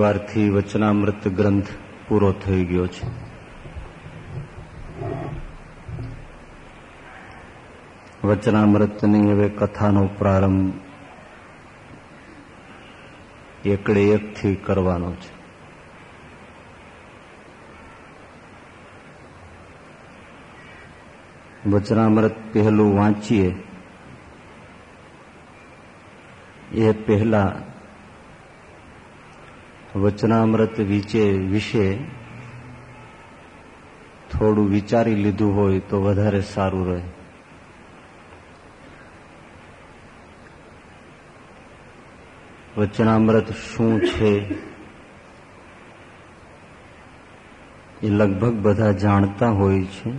ગયા રવિવારથી વચનામૃત ગ્રંથ પૂરો થઈ ગયો છે. વચનામૃતની હવે કથાનો પ્રારંભ એકડે એકથી કરવાનો છે. વચનામૃત પહેલું વાંચીએ. એ પહેલા વચનામૃત વિશે વિશે થોડું વિચારી લીધું હોય તો વધારે સારું રહે. વચનામૃત શું છે? એ લગભગ બધા જાણતા હોય છે.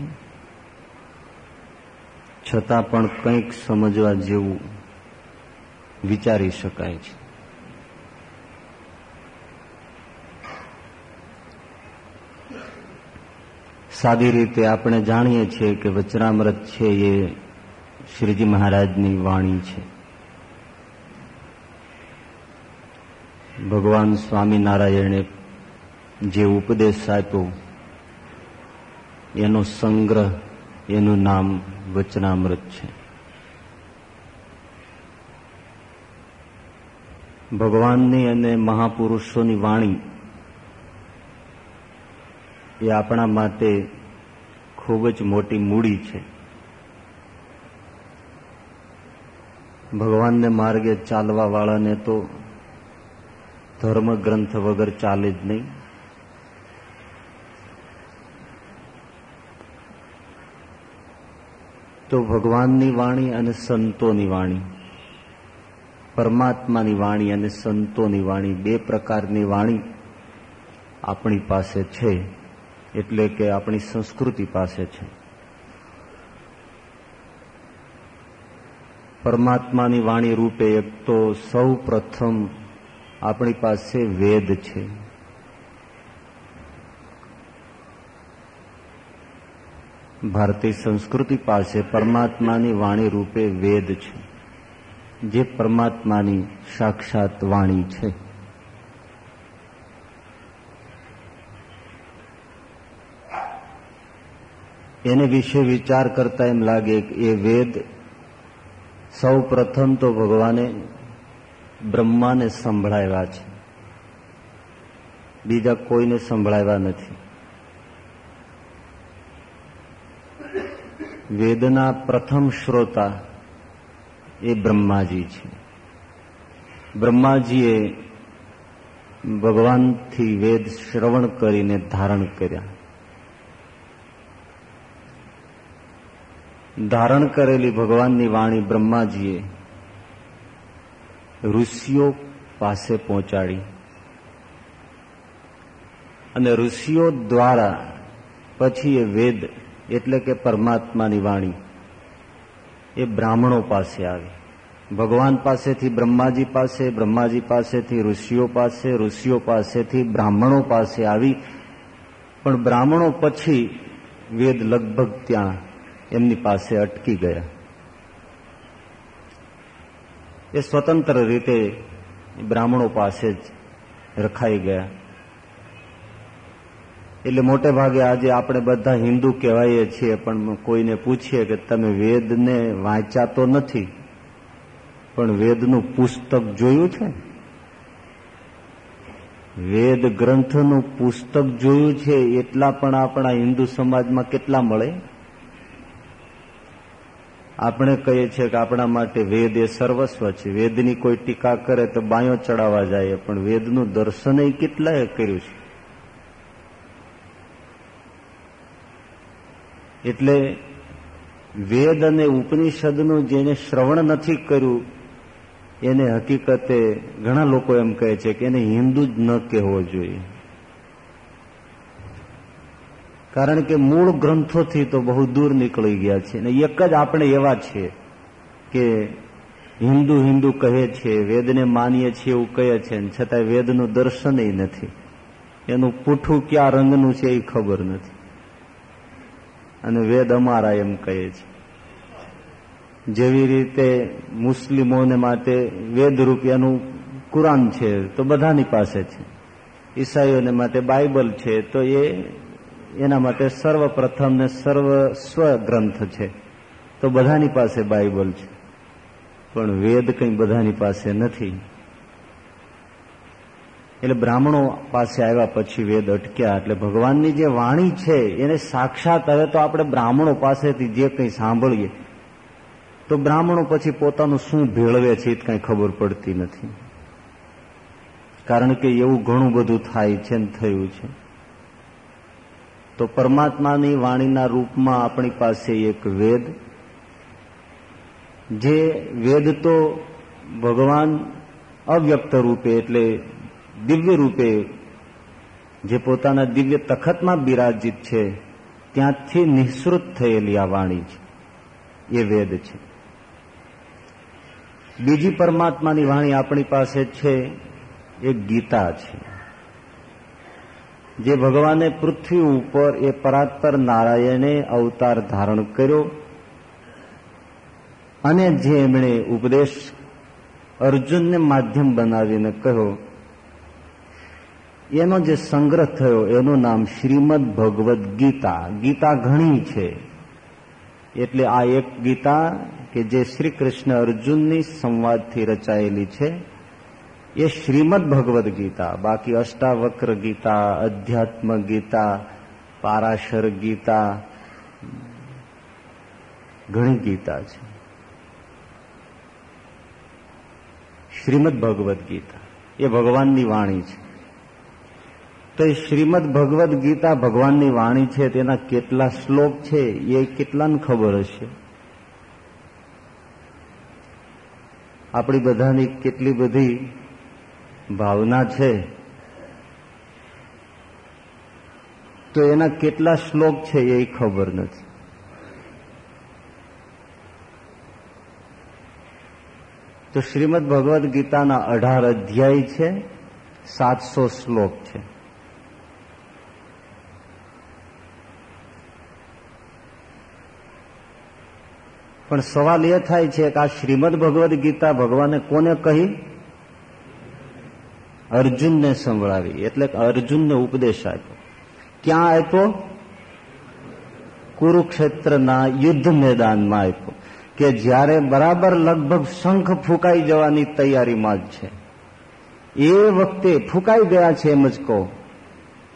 છતાં પણ કંઈક સમજવા જેવું વિચારી શકાય છે. સાદી રીતે આપણે જાણીએ છીએ કે વચનામૃત છે એ શ્રીજી મહારાજની વાણી છે. ભગવાન સ્વામિનારાયણે જે ઉપદેશ આપ્યો, એનો સંગ્રહ, એનું નામ વચનામૃત છે. ભગવાનની અને મહાપુરુષોની વાણી એ આપણા માટે ખૂબ જ મોટી મૂડી છે. ભગવાનને માર્ગે ચાલવા વાળાને તો ધર્મ ગ્રંથ વગર ચાલે જ નહીં. તો ભગવાનની વાણી અને સંતોની વાણી, પરમાત્માની વાણી અને સંતોની વાણી બે પ્રકારની વાણી આપણી પાસે છે. એટલે કે આપણી સંસ્કૃતિ પાસે છે. પરમાત્માની વાણી રૂપે એક તો સૌ પ્રથમ આપણી પાસે વેદ છે. ભારતીય સંસ્કૃતિ પાસે પરમાત્માની વાણી રૂપે વેદ છે. જે પરમાત્માની સાક્ષાત વાણી છે. એને વિશે વિચાર કરતા એમ લાગે કે એ વેદ સૌ પ્રથમ તો ભગવાને બ્રહ્માને સંભળાવ્યા છે. બીજા કોઈને સંભળાવ્યા નથી. વેદના પ્રથમ શ્રોતા એ બ્રહ્માજી છે. બ્રહ્માજીએ ભગવાનથી વેદ શ્રવણ કરીને ધારણ કર્યા. ધારણ કરેલી ભગવાનની વાણી બ્રહ્માજીએ ઋષિઓ પાસે પહોંચાડી. અને ઋષિઓ દ્વારા પછી એ વેદ એટલે કે પરમાત્માની વાણી એ બ્રાહ્મણો પાસે આવી. ભગવાન પાસેથી બ્રહ્માજી પાસે, બ્રહ્માજી પાસેથી ઋષિઓ પાસે, ઋષિઓ પાસેથી બ્રાહ્મણો પાસે આવી. પણ બ્રાહ્મણો પછી વેદ લગભગ ત્યાં એમની પાસે અટકી ગયા. એ સ્વતંત્ર રીતે બ્રાહ્મણો પાસે જ રખાઈ ગયા. એટલે મોટે ભાગે આજે આપણે બધા હિન્દુ કહેવાઈએ છીએ, પણ કોઈને પૂછીએ કે તમે વેદને વાંચાતો નથી, પણ વેદનું પુસ્તક જોયું છે વેદ ગ્રંથનું પુસ્તક જોયું છે, એટલા પણ આપણા હિન્દુ સમાજમાં કેટલા મળે? આપણે કહીએ છીએ કે આપણા માટે વેદ એ સર્વસ્વ છે. વેદની કોઈ ટીકા કરે તો બાયો ચડાવવા જાય, પણ વેદનું દર્શન એ કેટલાય કર્યું છે. એટલે વેદ અને ઉપનિષદનું જેને શ્રવણ નથી કર્યું, એને હકીકતે ઘણા લોકો એમ કહે છે કે એને હિન્દુ જ ન કહેવો જોઈએ. કારણ કે મૂળ ગ્રંથોથી તો બહુ દૂર નીકળી ગયા છે અને એક જ આપણે એવા છીએ કે હિન્દુ હિન્દુ કહે છે, વેદને માનીએ છીએ એવું કહે છે છતાં વેદનું દર્શન નથી. એનું પૂઠું ક્યાં રંગનું છે એ ખબર નથી. અને વેદ અમારા એમ કહે છે. જેવી રીતે મુસ્લિમોને માટે વેદ રૂપિયાનું કુરાન છે, તો બધાની પાસે છે. ઈસાઈઓને માટે બાઇબલ છે, તો એ એના માટે સર્વપ્રથમ ને સર્વસ્વ ગ્રંથ છે. તો બધાની પાસે બાઇબલ છે. પણ વેદ કંઈ બધાની પાસે નથી. એટલે બ્રાહ્મણો પાસે આવ્યા પછી વેદ અટક્યા. એટલે ભગવાનની જે વાણી છે, એને સાક્ષાત હવે તો આપણે બ્રાહ્મણો પાસેથી જે કંઈ સાંભળીએ, તો બ્રાહ્મણો પછી પોતાનું શું ભેળવે છે એ કંઈ ખબર પડતી નથી. કારણ કે એવું ઘણું બધું થાય છે ને થયું છે. તો પરમાત્માની વાણીના રૂપમાં આપણી પાસે એક વેદ, જે વેદ તો ભગવાન અવ્યક્ત રૂપે એટલે દિવ્ય રૂપે, જે પોતાના દિવ્ય તખતમાં બિરાજિત છે, ત્યાંથી નિઃસૃત થયેલી આ વાણી છે. એ વેદ છે. બીજી પરમાત્માની વાણી આપણી પાસે છે, એ ગીતા છે. જે ભગવાને પૃથ્વી ઉપર એ પરાત્પર નારાયણે અવતાર ધારણ કર્યો અને જે એમણે ઉપદેશ અર્જુનને માધ્યમ બનાવીને કહ્યો, એનો જે સંગ્રહ થયો, એનું નામ શ્રીમદ ભગવદ્ ગીતા. ગીતા ઘણી છે. એટલે આ એક ગીતા કે જે શ્રી કૃષ્ણ અર્જુનની સંવાદથી રચાયેલી છે. એ શ્રીમદ ભગવદ્ ગીતા બાકી અષ્ટાવક્ર ગીતા અધ્યાત્મ ગીતા પારાશર ગીતા ઘણી ગીતા છે. શ્રીમદ ભગવદ્ ગીતા એ ભગવાનની વાણી છે. તો એ શ્રીમદ ભગવદ્ ગીતા ભગવાનની વાણી છે, તેના કેટલા શ્લોક છે, એ કેટલાને ખબર હશે? આપણી બધાની કેટલી બધી ભાવના છે. તો એના કેટલા શ્લોક છે એ ખબર નથી. તો શ્રીમદ ભગવદ્ ગીતાના અઢાર અધ્યાય છે, સાતસો શ્લોક છે. પણ સવાલ એ થાય છે કે આ શ્રીમદ ભગવદ્ ગીતા ભગવાને કોને કહી? અર્જુનને સંભળાવી, એટલે અર્જુનને ઉપદેશ આપ્યો. ક્યાં આપ્યો? કુરુક્ષેત્રના યુદ્ધ મેદાનમાં આપ્યો, કે જ્યારે બરાબર લગભગ શંખ ફૂંકાઈ જવાની તૈયારીમાં જ છે. એ વખતે ફૂંકાઈ ગયા છે એમ જ કહો.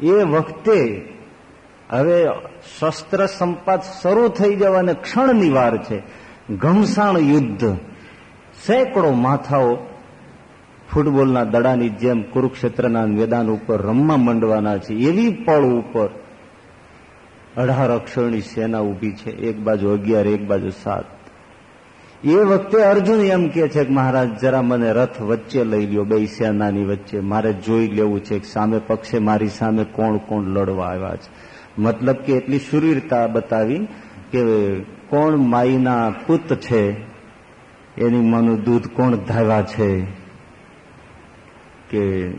એ વખતે હવે શસ્ત્ર સંપાત શરૂ થઈ જવાને ક્ષણની વાર છે. ઘમસાણ યુદ્ધ. સેંકડો માથાઓ ફૂટબોલના દડાની જેમ કુરુક્ષેત્રના મેદાન ઉપર રમવા માંડવાના છે. એવી પળ ઉપર અઢાર અક્ષરની સેના ઊભી છે. એક બાજુ અગિયાર, એક બાજુ સાત. એ વખતે અર્જુન એમ કે છે કે, મહારાજ, જરા મને રથ વચ્ચે લઈ લ્યો, બે સેનાની વચ્ચે. મારે જોઈ લેવું છે કે સામે પક્ષે મારી સામે કોણ કોણ લડવા આવ્યા છે. મતલબ કે એટલી શુરીરતા બતાવી કે કોણ માઈના પુત છે, એની માનું દૂધ કોણ ધાવ્યા છે? કે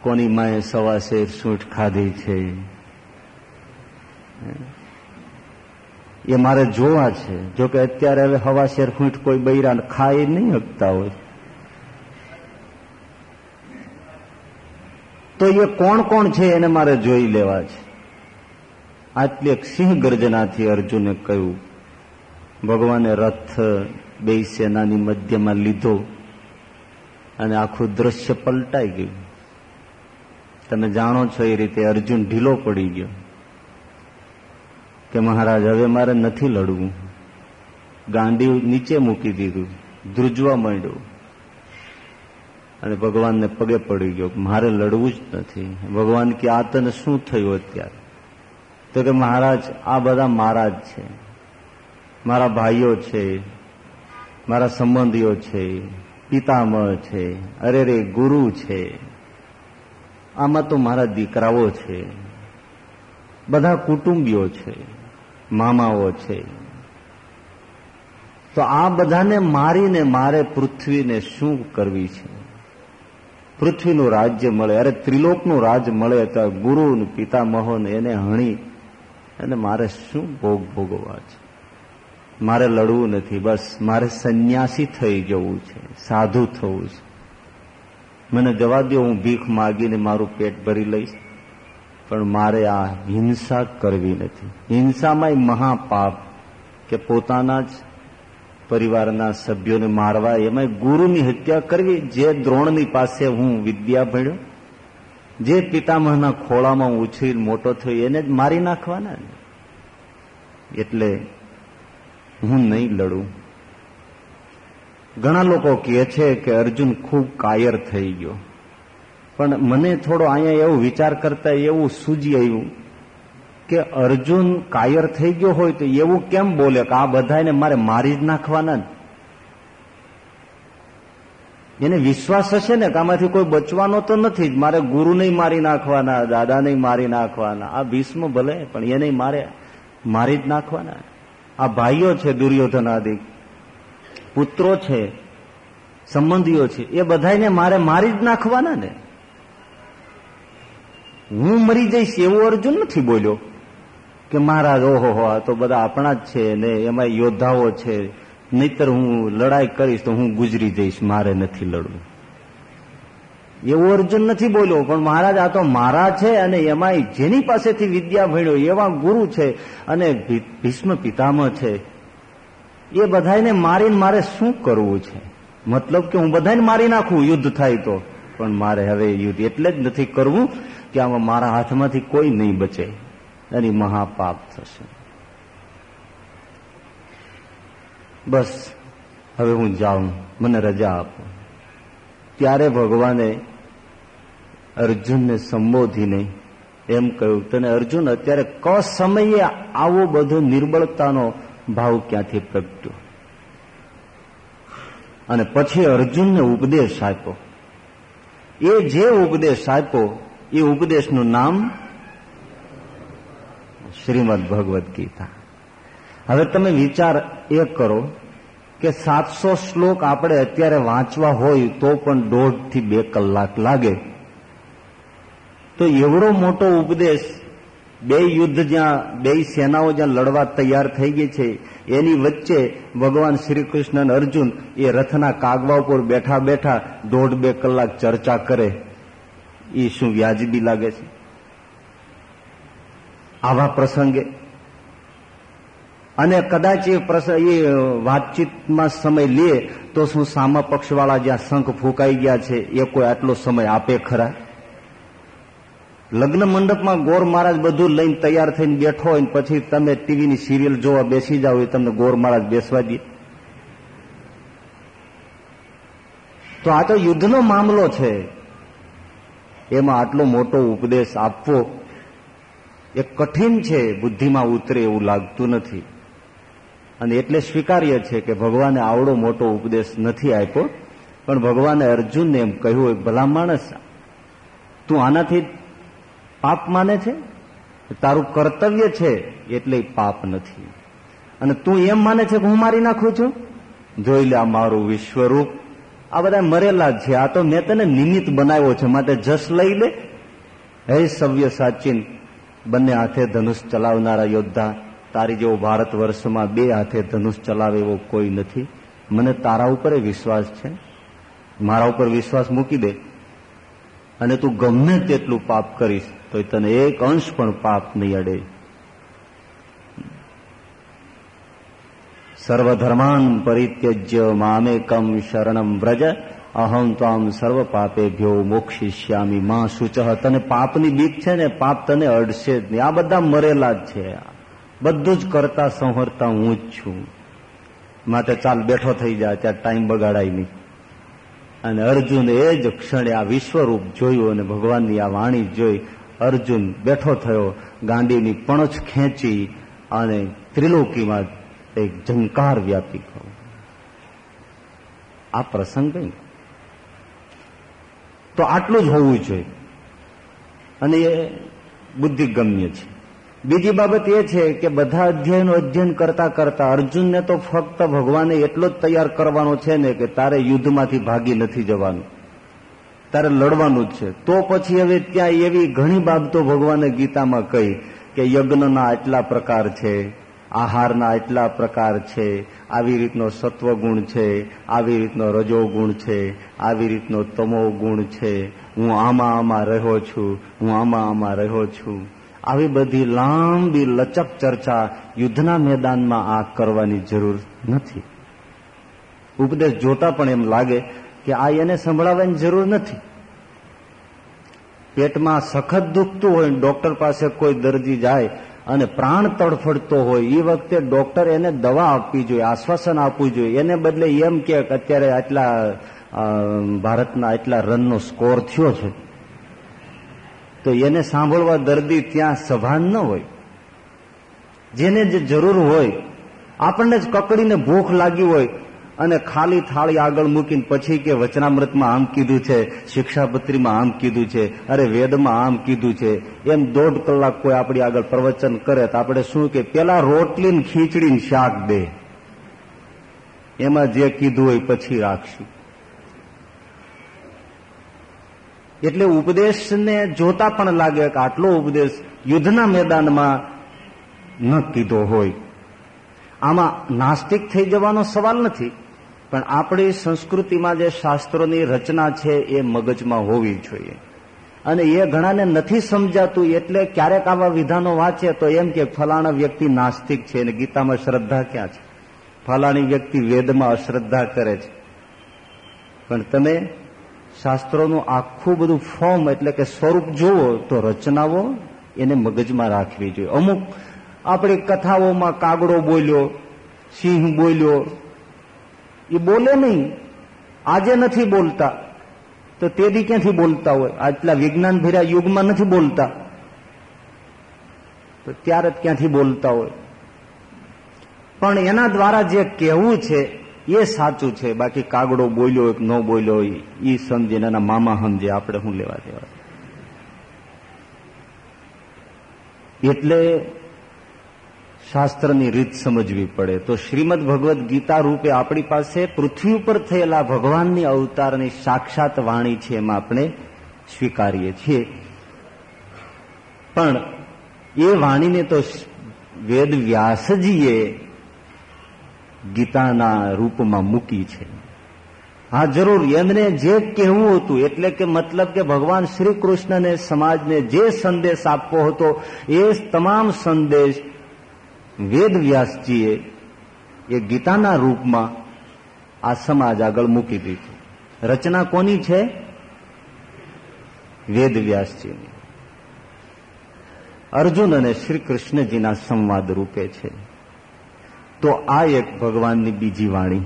કોની માએ સવાસે સૂંઠ ખાધી છે. એ મારે જોવા છે. જો કે અત્યારે હવે હવા શેર ફૂંટ કોઈ બૈરા ખાઈ નહીં શકતા હોય. તો એ કોણ કોણ છે એને મારે જોઈ લેવા છે. આટલી એક સિંહ ગર્જનાથી અર્જુને કહ્યું, ભગવાને રથ બે સેનાની મધ્યમાં લીધો. અને આખું દ્રશ્ય પલટાઈ ગયું. તમે જાણો છો એ રીતે અર્જુન ઢીલો પડી ગયો કે મહારાજ, હવે મારે નથી લડવું. ગાંડી નીચે મૂકી દીધું, ધ્રુજવા માંડ્યું. અને ભગવાનને પગે પડી ગયો, મારે લડવું જ નથી. ભગવાન કે, આ તને શું થયું અત્યારે? તો કે, મહારાજ, આ બધા મારા જ છે. મારા ભાઈઓ છે. મારા સંબંધીઓ છે. પિતામહ છે, અરે રે ગુરુ છે. આમાં તો મારા દીકરાઓ છે. બધા કુટુંબીઓ છે, મામાઓ છે. તો આ બધાને મારીને મારે પૃથ્વીને શું કરવી છે? પૃથ્વીનું રાજ્ય મળે, અરે ત્રિલોકનું રાજ મળે, તો ગુરુ પિતામહોને એને હણી અને મારે શું ભોગ ભોગવવા છે? મારે લડવું નથી, બસ મારે સંન્યાસી થઈ જવું છે, સાધુ થવું છે. મને જવા દો હું ભીખ માગીને મારું પેટ ભરી લઈશ. પણ મારે આ હિંસા કરવી નથી. હિંસામાં મહાપાપ કે પોતાના જ પરિવારના સભ્યોને મારવા એમાં ગુરુની હત્યા કરવી, જે દ્રોણની પાસે હું વિદ્યા ભણ્યો, જે પિતામહના ખોળામાં ઉછરી મોટો થયો, એને જ મારી નાખવાના એટલે હું નહીં લડું. ઘણા લોકો કહે છે કે અર્જુન ખૂબ કાયર થઈ ગયો. પણ મને થોડો અહીંયા એવો વિચાર કરતા એવું સૂજી આવ્યું કે અર્જુન કાયર થઈ ગયો હોય તો એવું કેમ બોલે કે આ બધાને મારે મારી જ નાખવાના એને વિશ્વાસ હશે ને કે આમાંથી કોઈ બચવાનો તો નથી જ. મારે ગુરુ નહીં મારી નાખવાના, દાદા નહીં મારી નાખવાના. આ ભીષ્મ ભલે, પણ એને મારે મારી જ નાખવાના. આ ભાઈઓ છે દુર્યોધન આદિ પુત્રો છે, સંબંધીઓ છે, એ બધાને મારે મારી જ નાખવાના ને. હું મરી જઈશ એવું અર્જુન નથી બોલ્યો કે મહારાજ, ઓહો આ તો બધા આપણા જ છે ને એમાં યોદ્ધાઓ છે. નહીતર હું લડાઈ કરીશ તો હું ગુજરી જઈશ, મારે નથી લડવું. એવું અર્જુન નથી બોલ્યો, પણ મહારાજ આ તો મારા છે અને એમાં જેની પાસેથી વિદ્યા ભણ્યો એવા ગુરુ છે અને ભીષ્મ પિતામહ છે. એ બધાને મારીને મારે શું કરવું છે? મતલબ કે હું બધાને મારી નાખું, યુદ્ધ થાય તો. પણ મારે હવે યુદ્ધ એટલે જ નથી કરવું કે આમાં મારા હાથમાંથી કોઈ નહીં બચે. એની મહાપાપ થશે. બસ, હવે હું જાઉં, મને રજા આપો. ત્યારે ભગવાને અર્જુનને સંબોધીને એમ કહ્યું, તને અર્જુન, અત્યારે ક સમયે આવો બધો નિર્બળતાનો ભાવ ક્યાંથી પ્રગટ્યો? અને પછી અર્જુનને ઉપદેશ આપ્યો. એ જે ઉપદેશ આપ્યો, એ ઉપદેશનું નામ શ્રીમદ ભગવદ્ ગીતા. હવે તમે વિચાર એ કરો કે સાતસો શ્લોક આપણે અત્યારે વાંચવા હોય તો પણ દોઢથી બે કલાક લાગે. તો એવડો મોટો ઉપદેશ બે યુદ્ધ જ્યાં, બે સેનાઓ જ્યાં લડવા તૈયાર થઈ ગઈ છે, એની વચ્ચે ભગવાન શ્રી કૃષ્ણ અને અર્જુન એ રથના કાગવા ઉપર બેઠા બેઠા દોઢ બે કલાક ચર્ચા કરે. એ શું વ્યાજબી લાગે છે? આવા પ્રસંગે. અને કદાચ એ પ્રસંગ એ વાતચીતમાં સમય લે તો શું સામા પક્ષવાળા જ્યાં શંખ ફૂંકાઈ ગયા છે, એ કોઈ આટલો સમય આપે ખરા? લગ્ન મંડપમાં ગોર મહારાજ બધું લઈને તૈયાર થઈને બેઠો હોય પછી તમે ટીવીની સિરિયલ જોવા બેસી જાઓ એ તમને ગોર મહારાજ બેસવા દે. તો આ તો યુદ્ધનો મામલો છે. એમાં આટલો મોટો ઉપદેશ આપવો એ કઠિન છે, બુદ્ધિમાં ઉતરે એવું લાગતું નથી. અને એટલે સ્વીકાર્ય છે કે ભગવાને આવડો મોટો ઉપદેશ નથી આપ્યો, પણ ભગવાને અર્જુનને એમ કહ્યું ભલા માણસ, તું આનાથી પાપ માને છે? તારું કર્તવ્ય છે એટલે પાપ નથી. અને તું એમ માને છે કે હું મારી નાખું છું? જોઈ લે આ મારું વિશ્વરૂપ. આ બધા મરેલા છે. આ તો મેં તને નિમિત્ત બનાવ્યો છે. માટે જસ લઈ લે. હે સવ્ય સાચીન, બંને હાથે ધનુષ ચલાવનારા યોદ્ધા, તારી જેવો ભારત વર્ષમાં બે હાથે ધનુષ ચલાવે એવો કોઈ નથી. મને તારા ઉપર વિશ્વાસ છે. મારા ઉપર વિશ્વાસ મૂકી દે. અને તું ગમે તેટલું પાપ કરીશ તો તને એક અંશ પણ પાપ નહીં અડે. સર્વધર્માન પરિત્યજ્ય મામેકમ શરણમ વ્રજ, અહમ ત્વામ સર્વ પાપેભ્યો મોક્ષિષ્યામી માં શુચહ તને પાપની બીક છે ને, પાપ તને અડશે જ નહીં. આ બધા મરેલા જ છે. બધું જ કરતા સંહરતા હું જ છું. માટે ચાલ બેઠો થઈ જાય ત્યાં ટાઈમ બગાડાય નહીં. અને અર્જુન એ જ ક્ષણે આ વિશ્વરૂપ જોયું અને ભગવાનની આ વાણી જોઈ અર્જુન બેઠો થયો, ગાંડીની પણછ ખેંચી અને ત્રિલોકીમાં એક ઝંકાર વ્યાપી ગયો. આ પ્રસંગ કઈ? તો આટલું જ હોવું જોઈએ. અને એ બુદ્ધિગમ્ય છે. બીજી બાબત એ છે કે બધા અધ્યયનો અધ્યયન કરતા કરતા અર્જુનને તો ફક્ત ભગવાને એટલો જ તૈયાર કરવાનો છે ને કે તારે યુદ્ધમાંથી ભાગી નથી જવાનું. તારે લડવાનું જ છે. તો પછી હવે ત્યાં એવી ઘણી બાબતો ભગવાને ગીતામાં કહી કે યજ્ઞના આટલા પ્રકાર છે, આહારના એટલા પ્રકાર છે, આવી રીતનો સત્વગુણ છે, આવી રીતનો રજોગુણ છે, આવી રીતનો તમો ગુણ છે. હું આમાં આમાં રહ્યો છું, હું આમાં આમાં રહ્યો છું. આવી બધી લાંબી લચક ચર્ચા યુદ્ધના મેદાનમાં આ કરવાની જરૂર નથી. ઉપદેશ જોતા પણ એમ લાગે કે આ એને સંભળાવવાની જરૂર નથી. પેટમાં સખત દુખતું હોય ડોક્ટર પાસે કોઈ દર્દી જાય અને પ્રાણ તડફડતો હોય એ વખતે ડોક્ટર એને દવા આપવી જોઈએ, આશ્વાસન આપવું જોઈએ. એને બદલે એમ કે અત્યારે આટલા ભારતના આટલા રનનો સ્કોર થયો છે. તો એને સાંભળવા દર્દી ત્યાં સભાન ન હોય. જેને જે જરૂર હોય, આપણને જ કકડીને ભૂખ લાગી હોય અને ખાલી થાળી આગળ મૂકીને પછી કે વચનામૃતમાં આમ કીધું છે, શિક્ષાપત્રીમાં આમ કીધું છે, અરે વેદમાં આમ કીધું છે, એમ દોઢ કલાક કોઈ આપણી આગળ પ્રવચન કરે તો આપણે શું કે પેલા રોટલી ખીચડી ને શાક દે. એમાં જે કીધું હોય પછી રાખશું. એટલે ઉપદેશને જોતા પણ લાગે કે આટલો ઉપદેશ યુદ્ધના મેદાનમાં ન કીધો હોય. આમાં નાસ્તિક થઈ જવાનો સવાલ નથી. પણ આપણી સંસ્કૃતિમાં જે શાસ્ત્રોની રચના છે એ મગજમાં હોવી જોઈએ. અને એ ઘણાને નથી સમજાતું એટલે ક્યારેક આવા વિધાનો વાંચે તો એમ કે ફલાણા વ્યક્તિ નાસ્તિક છે અને ગીતામાં શ્રદ્ધા ક્યાં છે? ફલાણી વ્યક્તિ વેદમાં અશ્રદ્ધા કરે છે. પણ તમે શાસ્ત્રોનું આખું બધું ફોર્મ એટલે કે સ્વરૂપ જુઓ તો રચનાઓ એને મગજમાં રાખવી જોઈએ. અમુક આપણી કથાઓમાં કાગડો બોલ્યો, સિંહ બોલ્યો એ બોલે નહીં. આજે નથી બોલતા. તો તે દી ક્યાંથી બોલતા હોય? આટલા વિજ્ઞાન ભર્યા યુગમાં નથી બોલતા. તો ત્યારે ક્યાંથી બોલતા હોય? પણ એના દ્વારા જે કહેવું છે, એ સાચું છે. બાકી કાગડો બોલ્યો ન બોલ્યો એ સમજે એના મામા સમજે. આપણે શું લેવા દેવા? એટલે શાસ્ત્રની રીત સમજવી પડે. તો શ્રીમદ ભગવદ્ ગીતા રૂપે આપણી પાસે પૃથ્વી ઉપર થયેલા ભગવાનની અવતારની સાક્ષાત વાણી છે એમાં આપણે સ્વીકારીએ છીએ. પણ એ વાણીને તો વેદ વ્યાસજીએ ગીતાના રૂપમાં મૂકી છે. હા, જરૂર. એમને જે કહેવું હતું, એટલે કે મતલબ કે ભગવાન શ્રી કૃષ્ણને સમાજને જે સંદેશ આપવો હતો, એ તમામ સંદેશ વેદ વ્યાસજીએ એ ગીતાના રૂપમાં આ સમાજ આગળ મૂકી દીધું. રચના કોની છે? વેદ વ્યાસજીની અર્જુન અને શ્રી કૃષ્ણજીના સંવાદ રૂપે છે. તો આ એક ભગવાનની બીજી વાણી.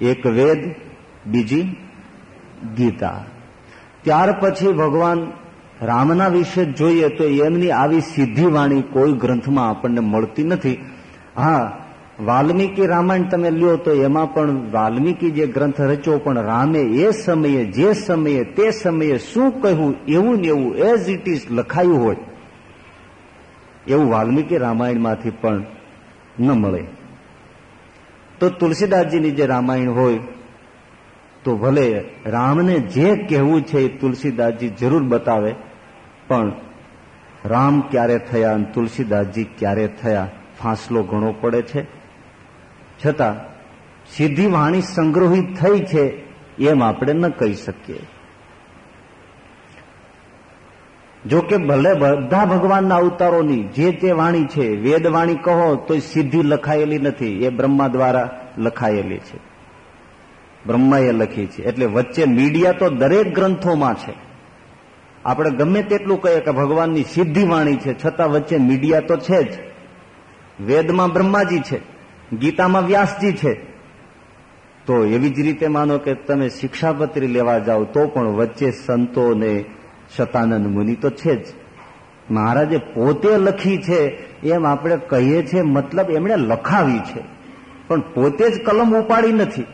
એક વેદ, બીજી ગીતા. ત્યાર પછી ભગવાન રામના વિશે જોઈએ તો એમની આવી સીધી વાણી કોઈ ગ્રંથમાં આપણને મળતી નથી. હા, વાલ્મીકી રામાયણ તમે લ્યો તો એમાં પણ વાલ્મીકી જે ગ્રંથ રચ્યો, પણ રામે એ સમયે, જે સમયે, તે સમયે શું કહ્યું, એવું ને એવું એઝ ઇટ ઇઝ લખાયું હોય. એવું વાલ્મીકી રામાયણમાંથી પણ ન મળે. તો તુલસીદાસજીની જે રામાયણ હોય, તો ભલે રામને જે કહેવું છે એ તુલસીદાસજી જરૂર બતાવે પણ રામ ક્યારે થયા અને તુલસીદાસજી ક્યારે થયા, ફાંસલો ઘણો પડે છે. છતાં સીધી વાણી સંગ્રહિત થઈ છે એમ આપણે ન કહી શકીએ. જો કે ભલે બધા ભગવાનના અવતારોની જે તે વાણી છે, વેદ વાણી કહો તો સીધી લખાયેલી નથી. એ બ્રહ્મા દ્વારા લખાયેલી છે. બ્રહ્માએ લખી છે. એટલે વચ્ચે મીડિયા તો દરેક ગ્રંથોમાં છે. આપણે ગમે તેટલું કહીએ કે ભગવાનની સિદ્ધિ વાણી છે, છતાં વચ્ચે મીડિયા તો છે જ. વેદમાં બ્રહ્માજી છે, ગીતામાં વ્યાસજી છે. તો એવી જ રીતે માનો કે તમે શિક્ષાપત્રી લેવા જાઓ તો પણ વચ્ચે સંતો ને શતાનંદ મુનિ તો છે જ. મહારાજે પોતે લખી છે, એમ આપણે કહીએ છીએ, મતલબ એમણે લખાવી છે. પણ પોતે જ કલમ ઉપાડી નથી.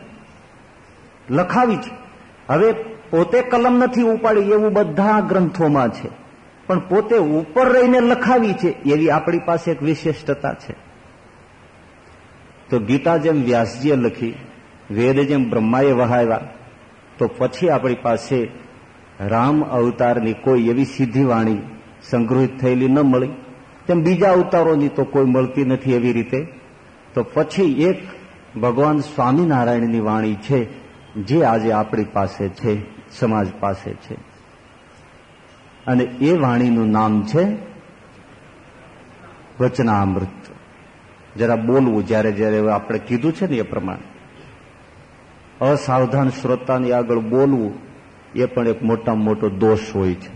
લખાવી છે. હવે પોતે કલમ નથી ઉપાડી એવું બધા ગ્રંથોમાં છે. પણ પોતે ઉપર રહીને લખાવી છે, એવી આપણી પાસે એક વિશિષ્ટતા છે. તો ગીતા જેમ વ્યાસજીએ લખી, વેદ જેમ બ્રહ્માએ વહાવ્યા, તો પછી આપણી પાસે રામ અવતારની કોઈ એવી સીધી વાણી સંગ્રહિત થયેલી ન મળી. તેમ બીજા અવતારોની તો કોઈ મળતી નથી એવી રીતે. તો પછી એક ભગવાન સ્વામિનારાયણની વાણી છે, જે આજે આપણી પાસે છે. સમાજ પાસે છે. અને એ વાણીનું નામ છે વચનામૃત. જરા બોલવું, જ્યારે જ્યારે આપણે કીધું છે ને એ પ્રમાણે. અસાવધાન શ્રોતાની આગળ બોલવું એ પણ એક મોટામાં મોટો દોષ હોય છે.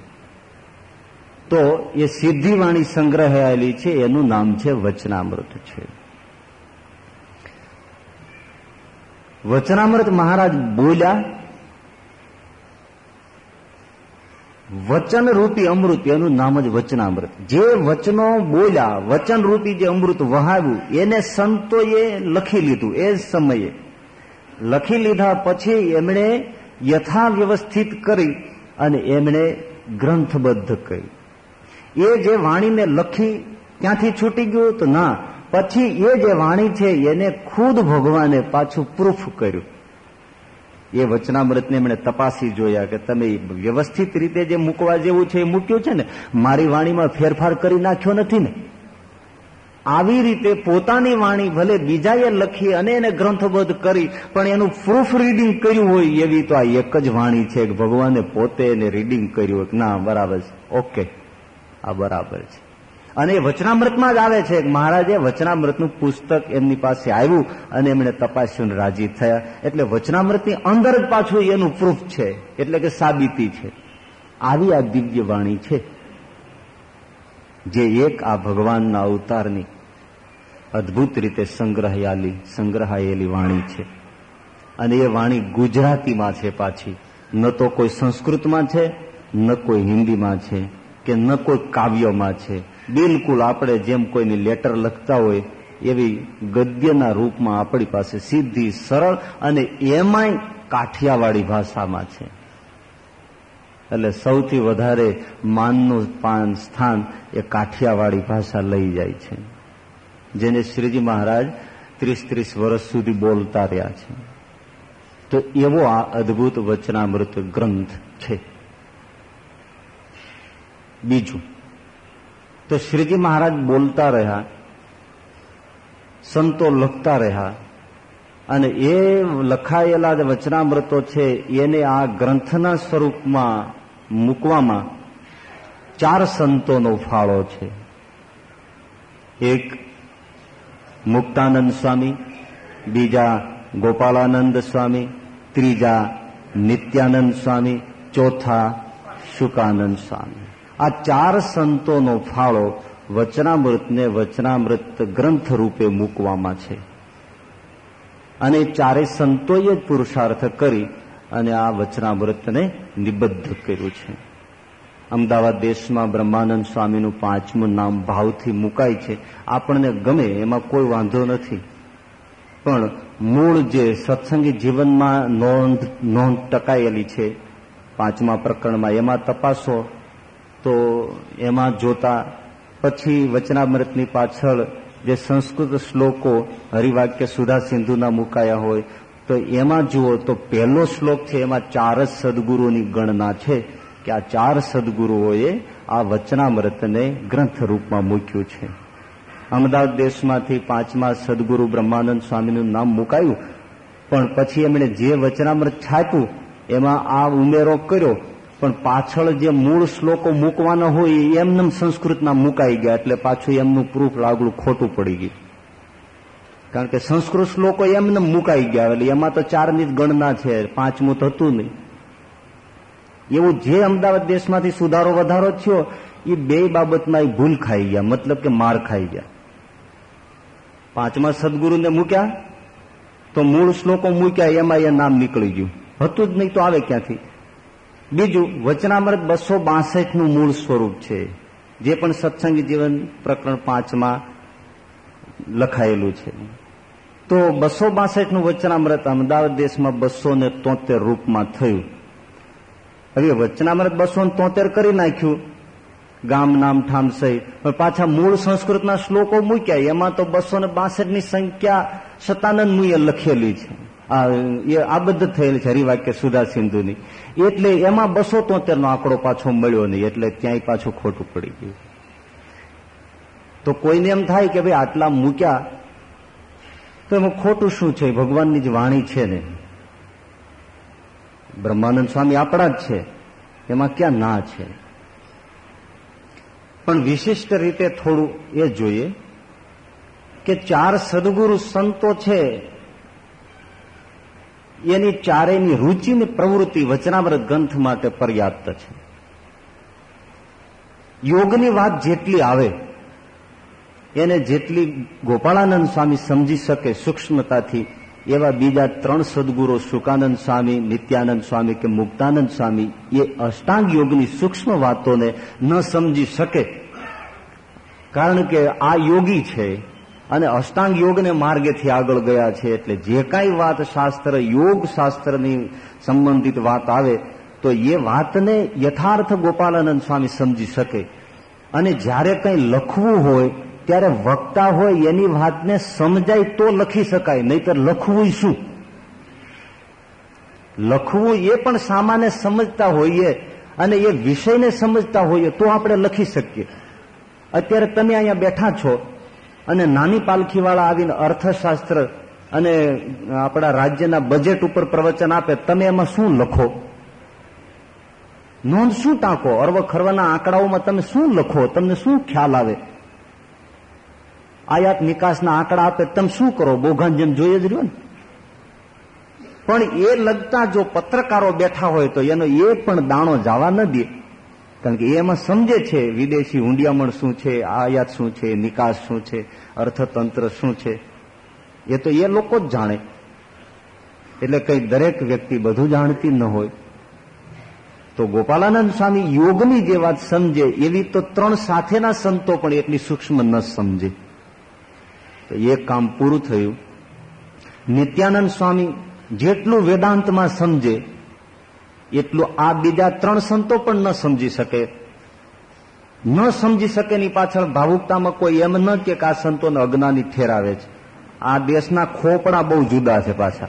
તો એ સીધી વાણી સંગ્રહાયેલી છે, એનું નામ છે વચનામૃત છે. વચનામૃત મહારાજ બોલ્યા વચન રૂપી અમૃત, એનું નામ જ વચનામૃત. જે વચનો બોલ્યા વચન જે અમૃત વહાવ્યું, એને સંતોએ લખી લીધું એ સમયે. લખી લીધા પછી એમણે યથા વ્યવસ્થિત કરી અને એમણે ગ્રંથબદ્ધ કરી. એ જે વાણીને લખી ત્યાંથી છૂટી ગયું? તો ના, પછી એ જે વાણી છે એને ખુદ ભગવાને પાછું પ્રૂફ કર્યું. એ વચનામૃતને એમણે તપાસી જોયા કે તમે વ્યવસ્થિત રીતે જે મૂકવા જેવું છે એ મૂક્યું છે ને, મારી વાણીમાં ફેરફાર કરી નાખ્યો નથી ને. આવી રીતે પોતાની વાણી ભલે બીજાએ લખી અને એને ગ્રંથબદ્ધ કરી, પણ એનું પ્રૂફ રીડિંગ કર્યું હોય એવી તો આ એક જ વાણી છે કે ભગવાને પોતે એને રીડિંગ કર્યું ના, બરાબર છે. ઓકે આ બરાબર છે. અને એ વચનામૃતમાં જ આવે છે. મહારાજે વચનામૃતનું પુસ્તક એમની પાસે આવ્યું અને એમણે તપાસ્યું રાજી થયા. એટલે વચનામૃતની અંદર જ પાછું એનું પ્રૂફ છે. એટલે કે સાબિતી છે. આવી આ દિવ્ય વાણી છે. જે એક આ ભગવાનના અવતારની અદભુત રીતે સંગ્રહાયેલી સંગ્રહાયેલી વાણી છે. અને એ વાણી ગુજરાતીમાં છે પાછી. ન તો કોઈ સંસ્કૃતમાં છે, ન કોઈ હિન્દીમાં છે કે ન કોઈ કાવ્યમાં છે. બિલકુલ આપણે જેમ કોઈની લેટર લખતા હોય, એવી ગદ્યના રૂપમાં આપણી પાસે સીધી, સરળ અને એમાંય કાઠિયાવાડી ભાષામાં છે. એટલે સૌથી વધારે માનનું પાન સ્થાન એ કાઠિયાવાડી ભાષા લઈ જાય છે. જેને શ્રીજી મહારાજ ત્રીસ ત્રીસ વર્ષ સુધી બોલતા રહ્યા છે. તો એવો આ અદભુત વચનામૃત ગ્રંથ છે. બીજું તો શ્રીજી મહારાજ બોલતા રહ્યા, સંતો લખતા રહ્યા, અને એ લખાયેલા જે વચનામૃતો છે એને આ ગ્રંથના સ્વરૂપમાં મૂકવામાં ચાર સંતોનો ફાળો છે. એક મુક્તાનંદ સ્વામી, બીજા ગોપાલાનંદ સ્વામી, ત્રીજા નિત્યાનંદ સ્વામી, ચોથા શુકાનંદ સ્વામી. આ ચાર સંતોનો ફાળો વચનામૃતને વચનામૃત ગ્રંથ રૂપે મૂકવામાં છે. અને ચારે સંતોએ જ પુરુષાર્થ કરી અને આ વચનામૃતને નિબદ્ધ કર્યું છે. અમદાવાદ દેશમાં બ્રહ્માનંદ સ્વામીનું પાંચમું નામ ભાવથી મુકાય છે. આપણને ગમે એમાં કોઈ વાંધો નથી. પણ મૂળ જે સત્સંગી જીવનમાં નોંધ નોંધ ટકાયેલી છે, પાંચમા પ્રકરણમાં એમાં તપાસો. તો એમાં જોતા પછી વચનામૃતની પાછળ જે સંસ્કૃત શ્લોકો હરિવાક્ય સુધા સિંધુના મુકાયા હોય, તો એમાં જુઓ તો પહેલો શ્લોક છે, એમાં ચાર જ સદગુરુની ગણના છે કે આ ચાર સદગુરુઓએ આ વચનામૃતને ગ્રંથ રૂપમાં મૂક્યું છે. અમદાવાદ દેશમાંથી પાંચમા સદગુરુ બ્રહ્માનંદ સ્વામીનું નામ મુકાયું, પણ પછી એમણે જે વચનામૃત છાપ્યું, એમાં આ ઉમેરો કર્યો પણ પાછળ જે મૂળ શ્લોકો મૂકવાના હોય એમને સંસ્કૃતના મુકાઈ ગયા એટલે પાછું એમનું પ્રૂફ લાગલું ખોટું પડી ગયું. કારણ કે સંસ્કૃત શ્લોકો એમને મુકાઈ ગયા એટલે એમાં તો ચારની જ ગણના છે, પાંચમું થતું નહીં. એવું જે અમદાવાદ દેશમાંથી સુધારો વધારો થયો, એ બે બાબતમાં એ ભૂલ ખાઈ ગયા, મતલબ કે માર ખાઈ ગયા. પાંચમા સદગુરુને મૂક્યા, તો મૂળ શ્લોકો મૂક્યા, એમાં એ નામ નીકળી ગયું. હતું જ નહીં તો આવે ક્યાંથી? બીજું, વચનામૃત બસો બાસઠનું મૂળ સ્વરૂપ છે, જે પણ સત્સંગી જીવન પ્રકરણ પાંચમાં લખાયેલું છે. તો બસો બાસઠનું વચનામૃત અમદાવાદ દેશમાં બસો ને તોતેર રૂપમાં થયું. હવે વચનામૃત બસો ને તોતેર કરી નાખ્યું. ગામ, નામ, ઠામ સહિત. પાછા મૂળ સંસ્કૃતના શ્લોકો મૂક્યા. એમાં તો બસો ની સંખ્યા સતાનંદ મુએ લખેલી છે. એ આબદ્ધ થયેલ છે હરિવાક્ય સુધા સિંધુની. એટલે એમાં બસો તોતેર નો આંકડો પાછો મળ્યો નહીં, એટલે ત્યાંય પાછું ખોટું પડી ગયું. તો કોઈને એમ થાય કે ભાઈ આટલા મૂક્યા, તો એમાં ખોટું શું છે? ભગવાનની જ વાણી છે ને. બ્રહ્માનંદ સ્વામી આપણા જ છે. એમાં ક્યાં ના છે? પણ વિશિષ્ટ રીતે થોડું એ જોઈએ કે ચાર સદગુરુ સંતો છે. એની ચારેયની રૂચિની પ્રવૃત્તિ વચનામૃત ગ્રંથ માટે પર્યાપ્ત છે. યોગની વાત જેટલી આવે, એને જેટલી ગોપાળાનંદ સ્વામી સમજી શકે સૂક્ષ્મતાથી, એવા બીજા ત્રણ સદગુરો સુકાનંદ સ્વામી, નિત્યાનંદ સ્વામી કે મુક્તાનંદ સ્વામી, એ અષ્ટાંગ યોગની સૂક્ષ્મ વાતોને ન સમજી શકે. કારણ કે આ યોગી છે અને અષ્ટાંગ યોગને માર્ગેથી આગળ ગયા છે એટલે જે કાંઈ વાત શાસ્ત્ર, યોગ શાસ્ત્રની સંબંધિત વાત આવે, તો એ વાતને યથાર્થ ગોપાલનંદ સ્વામી સમજી શકે. અને જ્યારે કંઈ લખવું હોય, ત્યારે વક્તા હોય એની વાતને સમજાય તો લખી શકાય, નહીતર લખવું શું? લખવું એ પણ સામાન્ય સમજતા હોઈએ અને એ વિષયને સમજતા હોઈએ તો આપણે લખી શકીએ. અત્યારે તમે અહીંયા બેઠા છો અને નાની પાલખીવાળા આવીને અર્થશાસ્ત્ર અને આપણા રાજ્યના બજેટ ઉપર પ્રવચન આપે, તમે એમાં શું લખો? નોંધ શું ટાંકો? અર્વ ખરવાના આંકડાઓમાં તમે શું લખો? તમને શું ખ્યાલ આવે? આયાત નિકાસના આંકડા આપે, તમે શું કરો? બોઘાન જેમ જોઈએ જ રહ્યો ને. પણ એ લગતા જો પત્રકારો બેઠા હોય તો એનો એ પણ દાણો જવા ન દે. કારણ કે એમાં સમજે છે વિદેશી હુંડિયામણ શું છે, આયાત શું છે, નિકાસ શું છે, અર્થતંત્ર શું છે. એ તો એ લોકો જ જાણે. એટલે કઈ દરેક વ્યક્તિ બધું જાણતી ન હોય. તો ગોપાલાનંદ સ્વામી યોગની જે વાત સમજે, એવી તો ત્રણ સાથેના સંતો પણ એટલી સૂક્ષ્મ ન સમજે. તો એ કામ પૂરું થયું. નિત્યાનંદ સ્વામી જેટલું વેદાંતમાં સમજે એટલું આ બીજા ત્રણ સંતો પણ ન સમજી શકે. ન સમજી શકે ની પાછળ ભાવુકતામાં કોઈ એમ ન કે આ સંતોને અજ્ઞાની ઠેરાવે છે. આ દેશના ખોપડા બહુ જુદા છે પાછા.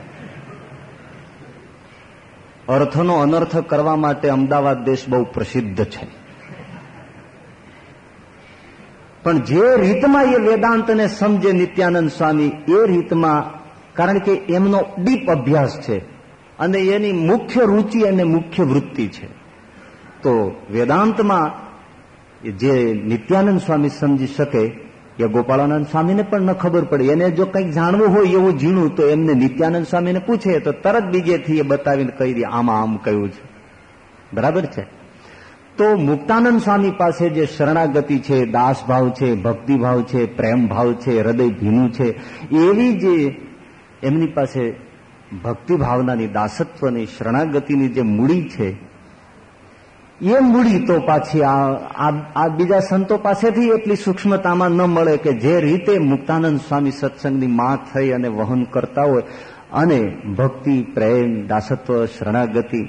અર્થનો અનર્થ કરવા માટે અમદાવાદ દેશ બહુ પ્રસિદ્ધ છે. પણ જે રીતમાં એ વેદાંતને સમજે નિત્યાનંદ સ્વામી, એ રીતમાં, કારણ કે એમનો ડીપ અભ્યાસ છે. અને એની મુખ્ય રૂચિ અને મુખ્ય વૃત્તિ છે. તો વેદાંતમાં જે નિત્યાનંદ સ્વામી સમજી શકે, એ ગોપાળાનંદ સ્વામીને પણ ન ખબર પડે. એને જો કંઈક જાણવું હોય એવું ઝીણું, તો એમને નિત્યાનંદ સ્વામીને પૂછે, તો તરત બીજેથી એ બતાવીને કહી દે, આમાં, આમ કયું છે? બરાબર છે? તો મુક્તાનંદ સ્વામી પાસે જે શરણાગતિ છે, દાસભાવ છે, ભક્તિભાવ છે પ્રેમ ભાવ છે હૃદય ભીનું છે, એવી જે એમની પાસે ભક્તિ ભાવનાની દાસત્વની, શરણાગતિની જે મૂડી છે, એ મૂડી તો પાછી આ બીજા સંતો પાસેથી એટલી સૂક્ષ્મતામાં ન મળે કે જે રીતે મુક્તાનંદ સ્વામી સત્સંગની માં થઈ અને વહન કરતા હોય અને ભક્તિ, પ્રેમ, દાસત્વ, શરણાગતિ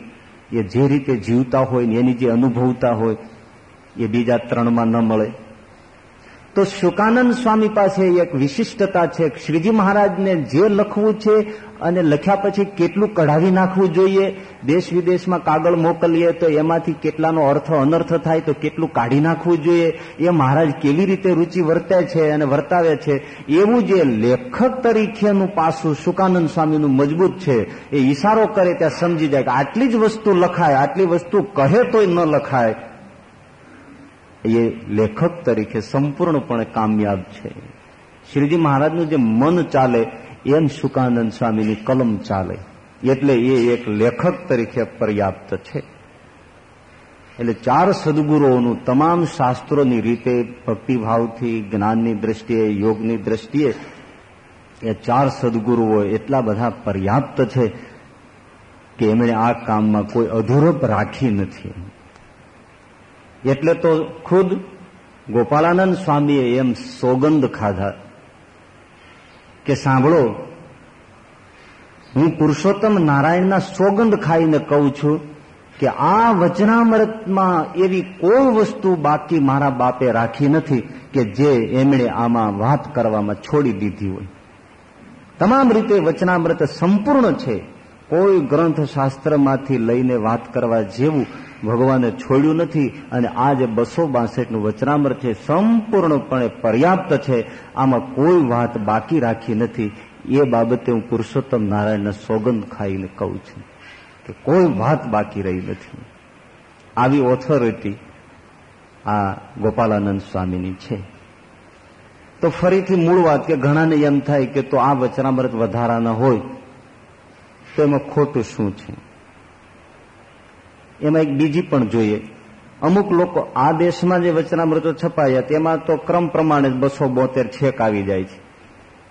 એ જે રીતે જીવતા હોય એની જે અનુભવતા હોય એ બીજા ત્રણમાં ન મળે. તો શુકાનંદ સ્વામી પાસે એક વિશિષ્ટતા છે શ્રીજી મહારાજને જે લખવું છે અને લખ્યા પછી કેટલું કઢાવી નાખવું જોઈએ, દેશ વિદેશમાં કાગળ મોકલીએ તો એમાંથી કેટલાનો અર્થ અનર્થ થાય તો કેટલું કાઢી નાખવું જોઈએ, એ મહારાજ કેવી રીતે રુચિ વર્તે છે અને વર્તાવે છે, એવું જે લેખક તરીકેનું પાસું સુકાનંદ સ્વામીનું મજબૂત છે, એ ઈશારો કરે ત્યાં સમજી જાય કે આટલી જ વસ્તુ લખાય, આટલી વસ્તુ કહે તોય ન લખાય. એ લેખક તરીકે સંપૂર્ણપણે કામયાબ છે. શ્રીજી મહારાજનું જે મન ચાલે, એમ સુકાનંદ સ્વામીની કલમ ચાલે. એટલે એ એક લેખક તરીકે પર્યાપ્ત છે. એટલે ચાર સદગુરુઓનું તમામ શાસ્ત્રોની રીતે, ભક્તિભાવથી, જ્ઞાનની દ્રષ્ટિએ, યોગની દ્રષ્ટિએ, એ ચાર સદગુરુઓ એટલા બધા પર્યાપ્ત છે કે એમણે આ કામમાં કોઈ અધૂરપ રાખી નથી. એટલે તો ખુદ ગોપાળાનંદ સ્વામીએ એમ સોગંદ ખાધા કે સાંભળો, હું પુરુષોત્તમ નારાયણના સોગંદ ખાઈને કહું છું કે આ વચનામૃતમાં એવી કોઈ વસ્તુ બાકી મારા બાપે રાખી નથી કે જે એમણે આમાં વાત કરવામાં છોડી દીધી હોય. તમામ રીતે વચનામૃત સંપૂર્ણ છે. કોઈ ગ્રંથ શાસ્ત્રમાંથી લઈને વાત કરવા જેવું ભગવાને છોડ્યું નથી અને આ જે બસો બાસઠનું વચનામૃત છે, સંપૂર્ણપણે પર્યાપ્ત છે. આમાં કોઈ વાત બાકી રાખી નથી. એ બાબતે હું પુરુષોત્તમ નારાયણના સોગંદ ખાઈને કહું છું કે કોઈ વાત બાકી રહી નથી. આવી ઓથોરિટી આ ગોપાલાનંદ સ્વામીની છે. તો ફરીથી મૂળ વાત કે ઘણાને એમ થાય કે તો આ વચનામૃત વધારાના હોય, તો એમાં ખોટું શું છે? એમાં એક બીજી પણ જોઈએ. અમુક લોકો આ દેશમાં જે વચનામૃતો છપાયા, તેમાં તો ક્રમ પ્રમાણે બસો બોતેર છેક આવી જાય છે.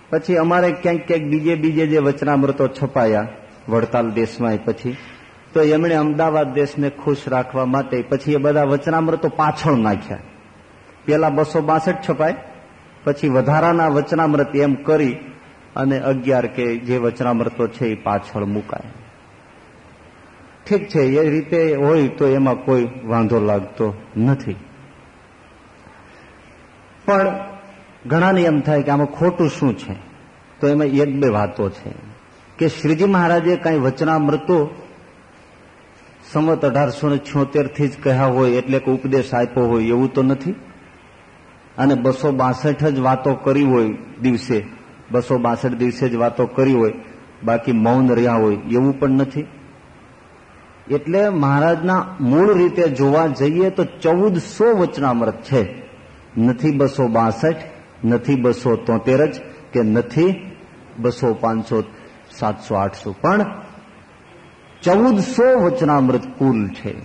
પછી અમારે ક્યાંક ક્યાંક બીજે બીજે જે વચનામૃતો છપાયા, વડતાલ દેશમાં પછી, તો એમણે અમદાવાદ દેશને ખુશ રાખવા માટે પછી એ બધા વચનામૃતો પાછળ નાખ્યા. પેલા બસો બાસઠ છપાય, પછી વધારાના વચનામૃત એમ કરી અને અગિયાર કે જે વચનામૃતો છે એ પાછળ મુકાય. ઠીક છે, એ રીતે હોય તો એમાં કોઈ વાંધો લાગતો નથી. પણ ઘણાને એમ થાય કે આમાં ખોટું શું છે? તો એમાં એક બે વાતો છે. કે શ્રીજી મહારાજે કાંઈ વચનામૃતો સંવત અઢારસો ને છોતેરથી જ કહ્યા હોય એટલે કે ઉપદેશ આપ્યો હોય એવું તો નથી? અને બસો બાસઠ જ વાતો કરી હોય દિવસે, બસો બાસઠ દિવસે જ વાતો કરી હોય, બાકી મૌન રહ્યા હોય એવું પણ નથી? એટલે મહારાજના મૂળ રીતે જોવા જઈએ તો ચૌદસો વચનામૃત છે. નથી બસો બાસઠ, નથી બસો તોતેર જ કે નથી બસો પાંચસો સાતસો આઠસો. પણ ચૌદસો વચનામૃત કુલ છે.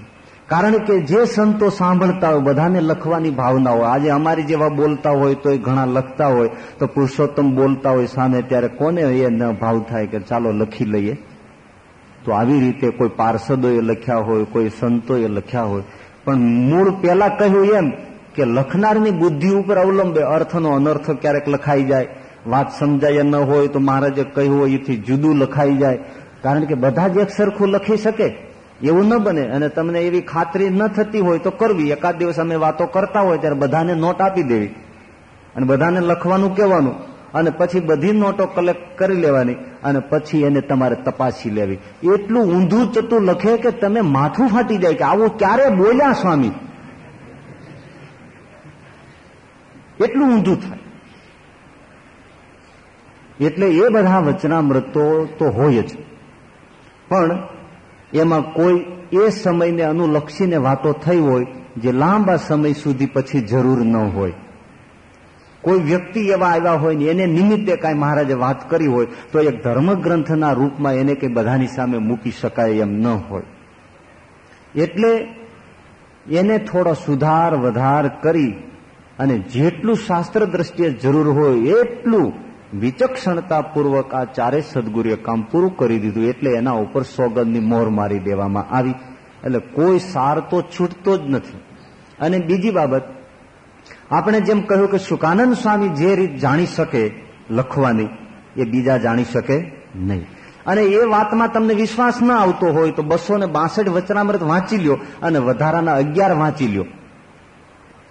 કારણ કે જે સંતો સાંભળતા હોય, બધાને લખવાની ભાવના હોય. આજે અમારી જેવા બોલતા હોય તો એ ઘણા લખતા હોય. તો પુરુષોત્તમ બોલતા હોય સામે ત્યારે કોને એ ન ભાવ થાય કે ચાલો લખી લઈએ? તો આવી રીતે કોઈ પાર્ષદોએ લખ્યા હોય, કોઈ સંતોએ લખ્યા હોય. પણ મૂળ પહેલા કહ્યું એમ કે લખનારની બુદ્ધિ ઉપર અવલંબે, અર્થનો અનર્થ ક્યારેક લખાઈ જાય. વાત સમજાય ન હોય તો મહારાજે કહ્યું હોય એથી જુદું લખાઈ જાય. કારણ કે બધા જ એક સરખું લખી શકે. એવું ન બને. અને તમને એવી ખાતરી ન થતી હોય તો કરવી. એકાદ દિવસ અમે વાતો કરતા હોય ત્યારે બધાને નોટ આપી દેવી. અને બધાને લખવાનું કહેવાનું. અને પછી બધી નોટો કલેક્ટ કરી લેવાની. અને પછી એને તમારે તપાસી લેવી. એટલું ઊંધું ચતું લખે કે તમે માથું ફાટી જાય કે આવું ક્યારે બોલ્યા સ્વામી? એટલું ઊંધું થાય. એટલે એ બધા વચનામૃતો તો હોય જ. પણ એમાં કોઈ એ સમયને અનુલક્ષીને વાતો થઈ હોય જે લાંબા સમય સુધી પછી જરૂર ન હોય. કોઈ વ્યક્તિ એવા આવ્યા હોય ને એને નિમિત્તે કાંઈ મહારાજે વાત કરી હોય, તો એક ધર્મગ્રંથના રૂપમાં એને કંઈ બધાની સામે મૂકી શકાય એમ ન હોય. એટલે એને થોડો સુધાર, વધાર કરી અને જેટલું શાસ્ત્ર દ્રષ્ટિએ જરૂર હોય એટલું વિચક્ષણતાપૂર્વક આ ચારે સદગુરુએ કામ પૂરું કરી દીધું એટલે એના ઉપર સોગંદની મોહર મારી દેવામાં આવી. એટલે કોઈ સાર તો છૂટતો જ નથી. અને બીજી બાબત આપણે જેમ કહ્યું કે સુકાનંદ સ્વામી જે રીત જાણી શકે લખવાની, એ બીજા જાણી શકે નહીં. અને એ વાતમાં તમને વિશ્વાસ ન આવતો હોય તો બસો ને બાસઠ વચનામૃત વાંચી લ્યો અને વધારાના અગિયાર વાંચી લ્યો.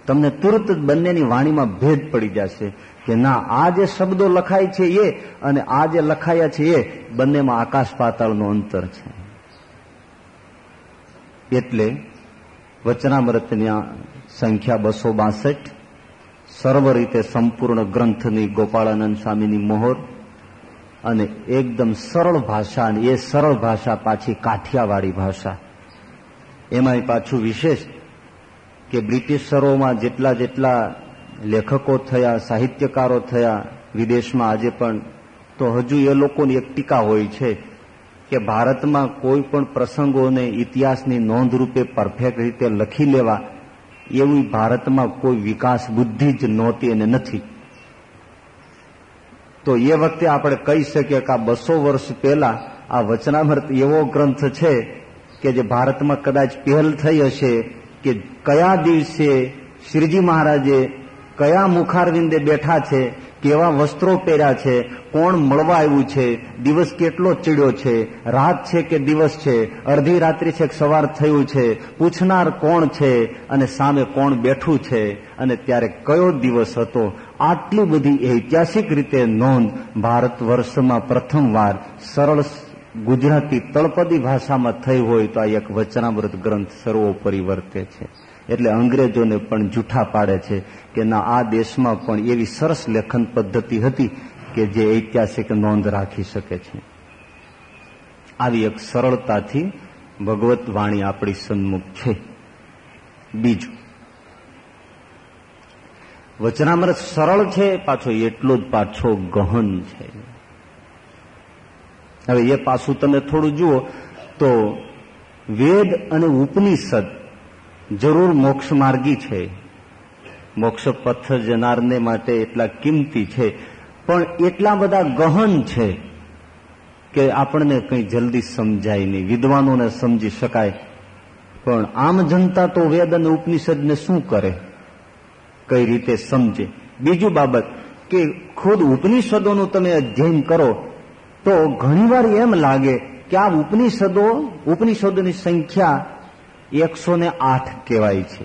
તમને તુરત બંનેની વાણીમાં ભેદ પડી જશે કે ના, આ જે શબ્દો લખાય છે એ અને આ જે લખાયા છે એ બંનેમાં આકાશ પાતાળનું અંતર છે. એટલે વચનામૃતની સંખ્યા બસો બાસઠ સર્વ રીતે સંપૂર્ણ ગ્રંથની ગોપાળાનંદ સ્વામીની મોહર અને એકદમ સરળ ભાષા અને એ સરળ ભાષા પાછી કાઠિયાવાડી ભાષા. એમાંય પાછું વિશેષ કે બ્રિટિશરોમાં જેટલા જેટલા લેખકો થયા, સાહિત્યકારો થયા, વિદેશમાં આજે પણ, તો હજુ એ લોકોની એક ટીકા હોય છે કે ભારતમાં કોઈ પણ પ્રસંગોને ઇતિહાસની નોંધરૂપે પરફેક્ટ રીતે લખી લેવા એવી ભારતમાં કોઈ વિકાસ બુદ્ધિ જ નહોતી અને નથી. તો એ વખતે આપણે કહી શકીએ કે આ બસો વર્ષ પહેલા આ વચનામૃત એવો ગ્રંથ છે કે જે ભારતમાં કદાચ પહેલ થઈ હશે કે કયા દિવસે શ્રીજી મહારાજે કયા મુખારવિંદે બેઠા છે કેવા વસ્ત્રો પહેર્યા છે, કોણ મળવા આવ્યું છે, દિવસ કેટલો ચીડ્યો છે, રાત છે કે દિવસ છે, અડધી રાત્રિ છે કે સવાર થયું છે, પૂછનાર કોણ છે અને સામે કોણ બેઠું છે અને ત્યારે કયો દિવસ હતો, આટલી બધી ઐતિહાસિક રીતે નોંધ ભારત વર્ષમાં પ્રથમવાર સરળ ગુજરાતી તળપદી ભાષામાં થઈ હોય તો આ એક વચનામૃત ગ્રંથ સર્વોપરી વર્તે છે. એટલે અંગ્રેજોને પણ જૂઠા પાડે છે કે ના, આ દેશમાં પણ એવી સરસ લેખન પદ્ધતિ હતી કે જે ઐતિહાસિક નોંધ રાખી શકે છે. આવી એક સરળતાથી ભગવત વાણી આપણી સન્મુખ છે. બીજું. વચનામૃત સરળ છે, પાછો એટલો જ પાછો ગહન છે. હવે એ પાછું તમે થોડું જુઓ તો વેદ અને ઉપનિષદ જરૂર મોક્ષ માર્ગી છે. મોક્ષ પથ જનારને માટે એટલા કિંમતી છે. પણ એટલા બધા ગહન છે કે આપણને કંઈ જલ્દી સમજાય નહીં. વિદ્વાનોને સમજી શકાય. પણ આમ જનતા તો વેદ અને ઉપનિષદને શું કરે? કઈ રીતે સમજે? બીજું બાબત કે ખુદ ઉપનિષદોનું તમે અધ્યયન કરો તો ઘણીવાર એમ લાગે કે આ ઉપનિષદો ઉપનિષદોની સંખ્યા એકસો ને આઠ કહેવાય છે.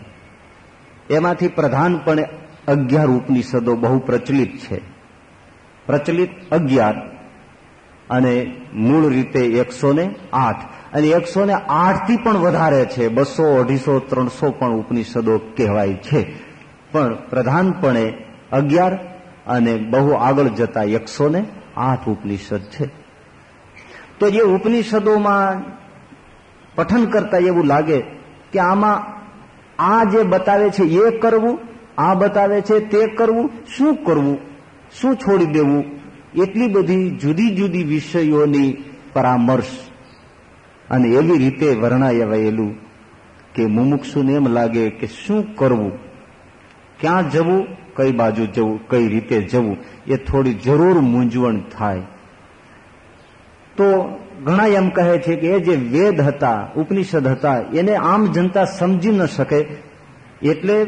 એમાંથી પ્રધાનપણે અગિયાર ઉપનિષદો બહુ પ્રચલિત છે. પ્રચલિત અગિયાર અને મૂળ રીતે એકસો ને આઠ. અને એકસો ને આઠથી પણ વધારે છે, બસો, અઢીસો, ત્રણસો પણ ઉપનિષદો કહેવાય છે. પણ પ્રધાનપણે અગિયાર અને બહુ આગળ જતા એકસો ને આઠ ઉપનિષદ છે. તો જે ઉપનિષદોમાં પઠન કરતા એવું લાગે કે આમાં આ જે બતાવે છે એ કરવું, આ બતાવે છે તે કરવું, શું કરવું, શું છોડી દેવું? એટલી બધી જુદી જુદી વિષયોની પરામર્શ. અને એવી રીતે વર્ણાયેલું કે મુમુક્ષુને એમ લાગે કે શું કરવું, ક્યાં જવું, કઈ બાજુ જવું, કઈ રીતે જવું, એ થોડી જરૂર મૂંઝવણ થાય. તો ઘણા એમ કહે છે કે એ જે વેદ હતા, ઉપનિષદ હતા, એને આમ જનતા સમજી ન શકે. એટલે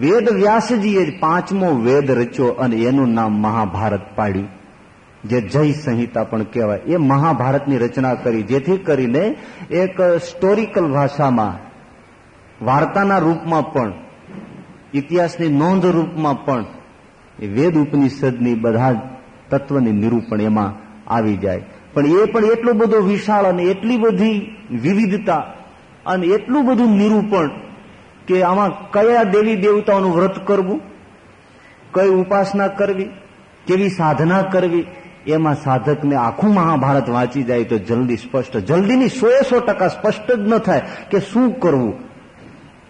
વેદ વ્યાસજીએ પાંચમો વેદ રચ્યો અને એનું નામ મહાભારત પાડ્યું. જે જય સંહિતા પણ કહેવાય. એ મહાભારતની રચના કરી, જેથી કરીને એક સ્ટોરિકલ ભાષામાં, વાર્તાના રૂપમાં પણ, ઇતિહાસની નોંધ રૂપમાં પણ વેદ ઉપનિષદની બધા તત્વની નિરૂપણ એમાં આવી જાય. પણ એ પણ એટલો બધો વિશાળ અને એટલી બધી વિવિધતા અને એટલું બધું નિરૂપણ કે આમાં કયા દેવી દેવતાઓનું વ્રત કરવું, કઈ ઉપાસના કરવી, કેવી સાધના કરવી, એમાં સાધકને આખું મહાભારત વાંચી જાય તો જલ્દી સ્પષ્ટ, જલ્દીની સો સો ટકા સ્પષ્ટ જ ન થાય કે શું કરવું.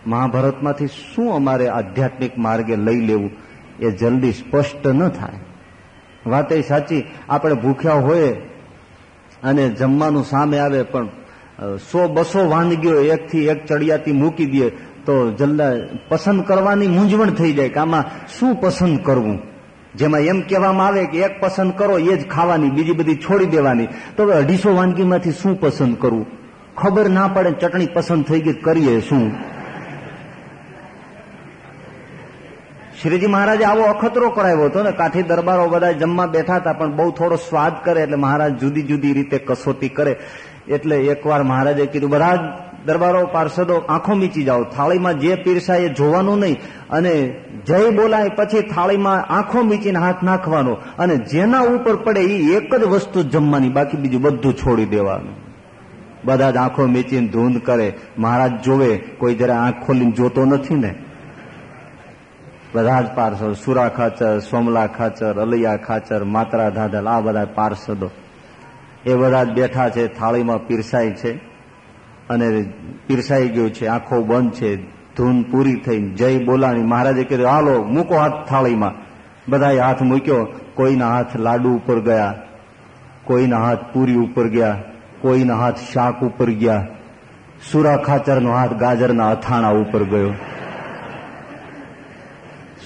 મહાભારતમાંથી શું અમારે આધ્યાત્મિક માર્ગે લઈ લેવું એ જલ્દી સ્પષ્ટ ન થાય. વાત એ સાચી, આપણે ભૂખ્યા હોઈએ અને જમવાનું સામે આવે પણ સો બસો વાનગીઓ એકથી એક ચડિયાતી મૂકી દે તો જલ્દા પસંદ કરવાની મૂંઝવણ થઈ જાય કે આમાં શું પસંદ કરવું? જેમાં એમ કહેવામાં આવે કે એક પસંદ કરો, એ જ ખાવાની, બીજી બધી છોડી દેવાની. તો હવે અઢીસો વાનગીમાંથી શું પસંદ કરવું? ખબર ના પડે ચટણી પસંદ થઈ ગઈ કરીએ શું? શ્રીજી મહારાજે આવો અખતરો કરાવ્યો હતો ને, કાઠી દરબારો બધા જમવા બેઠા હતા, પણ બહુ થોડો સ્વાદ કરે એટલે મહારાજ જુદી જુદી રીતે કસોટી કરે. એટલે એકવાર મહારાજે કીધું, બધા દરબારો પાર્ષદો, આંખો મીચી જાઓ. થાળીમાં જે પીરસાય એ જોવાનું નહીં. અને જય બોલાય પછી થાળીમાં આંખો મીચીને હાથ નાખવાનો. અને જેના ઉપર પડે એ એક જ વસ્તુ જમવાની, બાકી બીજું બધું છોડી દેવાનું. બધા જ આંખો મીચીને ધૂંધ કરે. મહારાજ જોવે, કોઈ જરા આંખ ખોલીને જોતો નથી ને. બધા જ પાર્ષદ, સુરા ખાચર, સોમલા ખાચર, અલૈયા ખાચર, માત્રા ધાધલ, આ બધા પાર્ષદો. એ બધા જ બેઠા છે, થાળીમાં પીરસાય છે અને પીરસાઈ ગયું છે, આંખો બંધ છે, ધૂન પૂરી થઈ જય બોલાણી. મહારાજે કીધું, હાલો, મૂકો હાથ થાળીમાં. બધાએ હાથ મૂક્યો. કોઈના હાથ લાડુ ઉપર ગયા, કોઈના હાથ પૂરી ઉપર ગયા, કોઈના હાથ શાક ઉપર ગયા. સુરા ખાચરનો હાથ ગાજરના અથાણા ઉપર ગયો.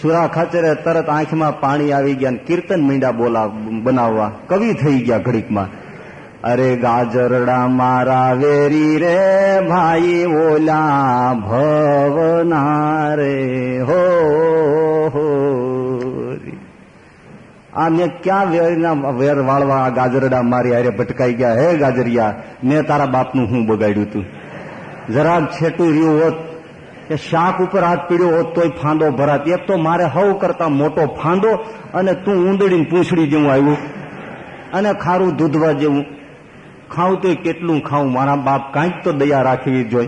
સુરા ખાચરે તરત આંખમાં પાણી આવી ગયા કીર્તન મીંડા બોલા બનાવવા. કવિ થઈ ગયા ઘડીકમાં. અરે ગાજરડા મારા વેરી રે ભાઈ, ઓલા ભવના રે, હો આ મેં ક્યાં વેરના વેર વાળવા ગાજરડા મારી અરે ભટકાઈ ગયા? હે ગાજરિયા, મેં તારા બાપનું હું બગાડ્યું તું? જરાક છેટું રહ્યું હોત કે શાક ઉપર હાથ પીડ્યો હોત તોય ફાંદો ભરાત. એક તો મારે હવ કરતા મોટો ફાંદો અને તું ઊંદડીને પૂંછડી જેવું આવ્યું. અને ખારું દૂધવા જેવું. ખાઉં તો કેટલું ખાઉં, મારા બાપ કાંઈક તો દયા રાખવી જોઈ.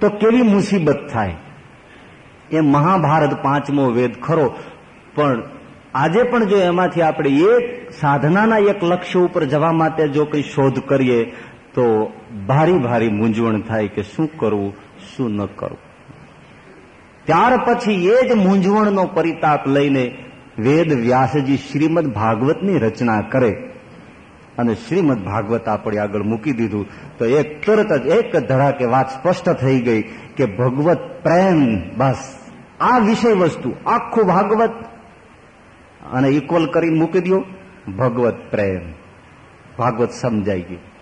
તો કેવી મુસીબત થાય? એ મહાભારત પાંચમો વેદ ખરો. પણ આજે પણ જો એમાંથી આપણે એક સાધનાના એક લક્ષ્ય ઉપર જવા માટે જો કંઈ શોધ કરીએ, તો ભારી ભારી મૂંઝવણ થાય કે શું કરવું? શું ન કરવું ત્યાર પછી એ જ મૂંઝવણનો પરિતાપ લઈને વેદ વ્યાસજી શ્રીમદ ભાગવતની રચના કરે અને શ્રીમદ ભાગવત આપણે આગળ મૂકી દીધું તો એક તરત જ એક ધડાકે વાત સ્પષ્ટ થઈ ગઈ કે ભગવત પ્રેમ, બસ, આ વિષય વસ્તુ, આખું ભાગવત. અને ઇક્વલ કરીને મૂકી દો ભગવત પ્રેમ. ભાગવત સમજાઈ ગયું.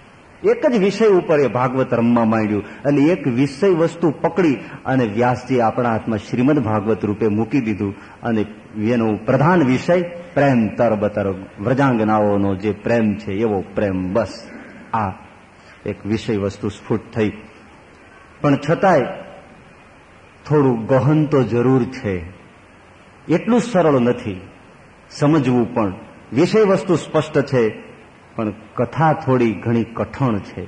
એક જ વિષય ઉપર એ ભાગવત રમવા માંડ્યું. અને એક વિષય વસ્તુ પકડી અને વ્યાસજી આપણા હાથમાં શ્રીમદ ભાગવત રૂપે મૂકી દીધું. અને એનો પ્રધાન વિષય પ્રેમ તરબતર, વ્રજાંગનાઓનો જે પ્રેમ છે, એવો પ્રેમ બસ. આ એક વિષય વસ્તુ સ્ફુટ થઈ. પણ છતાંય થોડું ગહન તો જરૂર છે. એટલું સરળ નથી. સમજવું પણ. વિષય વસ્તુ સ્પષ્ટ છે. પણ કથા થોડી ઘણી કઠણ છે.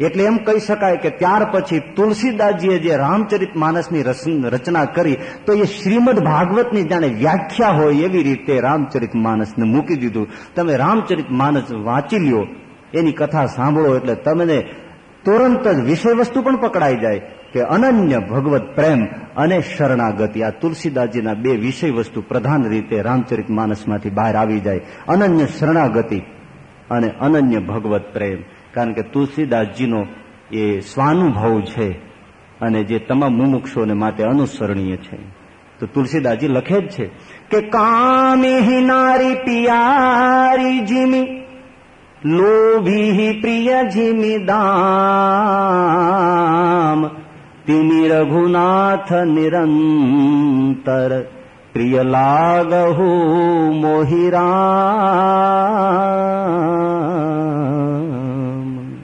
એટલે એમ કહી શકાય કે ત્યાર પછી તુલસીદાસજીએ જે રામચરિત માનસની રચના કરી, તો એ શ્રીમદ ભાગવતની જાણે વ્યાખ્યા હોય એવી રીતે રામચરિત માનસને મૂકી દીધું. તમે રામચરિત માનસ વાંચી લ્યો. એની કથા સાંભળો એટલે તમને તુરંત જ વિષય વસ્તુ પણ પકડાઈ જાય કે અનન્ય ભગવત પ્રેમ અને શરણાગતિ. આ તુલસીદાસજીના બે વિષય વસ્તુ પ્રધાન રીતે રામચરિત માનસમાંથી બહાર આવી જાય. અનન્ય શરણાગતિ અને અનન્ય ભગવત પ્રેમ. કારણ કે તુલસીદાસજીનો એ સ્વાનુભવ છે અને જે તમામ મુમુક્ષોને માટે અનુસરણીય છે. તો તુલસીદાસજી લખે જ છે કે કામી નારી પિયારી જીમી લોભી પ્રિય જીમી દામ તિમી રઘુનાથ નિરંતર પ્રિય લાગહુ મોહિરામ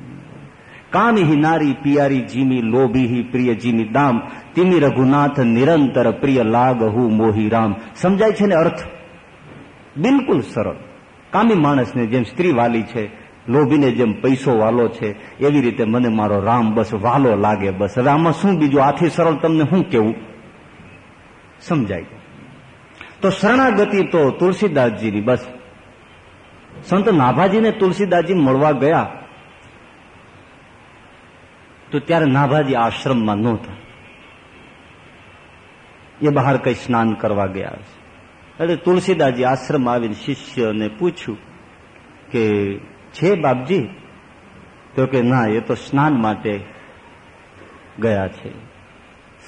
કામિહી નારી પિયારી જીમી લોભી પ્રિય જીમી દામ તિમી રઘુનાથ નિરંતર પ્રિય લાગહુ મોહિરામ સમજાય છે ને અર્થ બિલકુલ સરળ કામી માણસને જેમ સ્ત્રી વાલી છે લોભીને જેમ પૈસો વાલો છે એવી રીતે મને મારો રામ બસ વાલો લાગે બસ. હવે આમાં શું બીજું? આથી સરળ તમને શું કેવું? સમજાય. તો શરણાગતિ તો તુલસીદાસજીની, બસ. સંત નાભાજીને તુલસીદાસજી મળવા ગયા, તો ત્યારે નાભાજી આશ્રમમાં નહોતા એ બહાર કઈ સ્નાન કરવા ગયા છે. એટલે તુલસીદાસજી આશ્રમ આવીને શિષ્યને પૂછ્યું કે, છે બાપજી? તો કે, ના, એ તો સ્નાન માટે ગયા છે.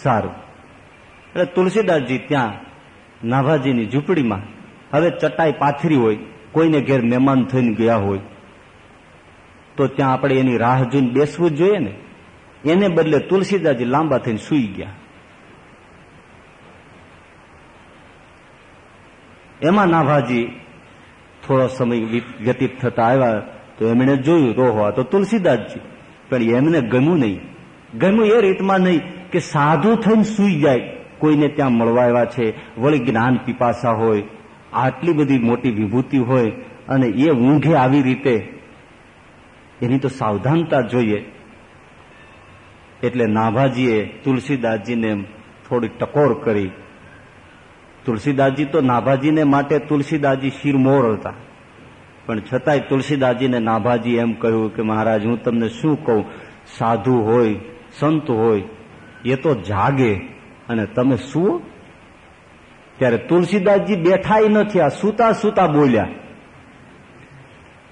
સારું. એટલે તુલસીદાસજી ત્યાં નાભાજીની ઝૂંપડીમાં. હવે ચટાઈ પાથરી હોય, કોઈને ઘેર મહેમાન થઈને ગયા હોય, તો ત્યાં આપણે એની રાહ જોઈને બેસવું જોઈએ ને. એને બદલે તુલસીદાસજી લાંબા થઈને સૂઈ ગયા. એમાં નાભાજી થોડો સમય વ્યતીત થતા આવ્યા, તો એમણે જોયું રોહવા તો તુલસીદાસજી. પણ એમને ગમ્યું નહીં. ગમ્યું એ રીતમાં નહીં કે સાધુ થઈને સૂઈ જાય. કોઈને ત્યાં મળવા આવ્યા છે, વળી જ્ઞાન પીપાસા હોય, આટલી બધી મોટી વિભૂતિ હોય, અને એ ઊંઘે આવી રીતે, એની તો સાવધાનતા જોઈએ. એટલે નાભાજીએ તુલસીદાસજીને થોડી ટકોર કરી. તુલસીદાસજી તો નાભાજીને માટે તુલસીદાસજી શિરમોર હતા. પણ છતાંય તુલસીદાસજીને નાભાજી એમ કહ્યું કે મહારાજ, હું તમને શું કહું? સાધુ હોય, સંત હોય, એ તો જાગે. અને તમે સુવો. ત્યારે તુલસીદાસજી બેઠા નથી, આ સુતા સુતા બોલ્યા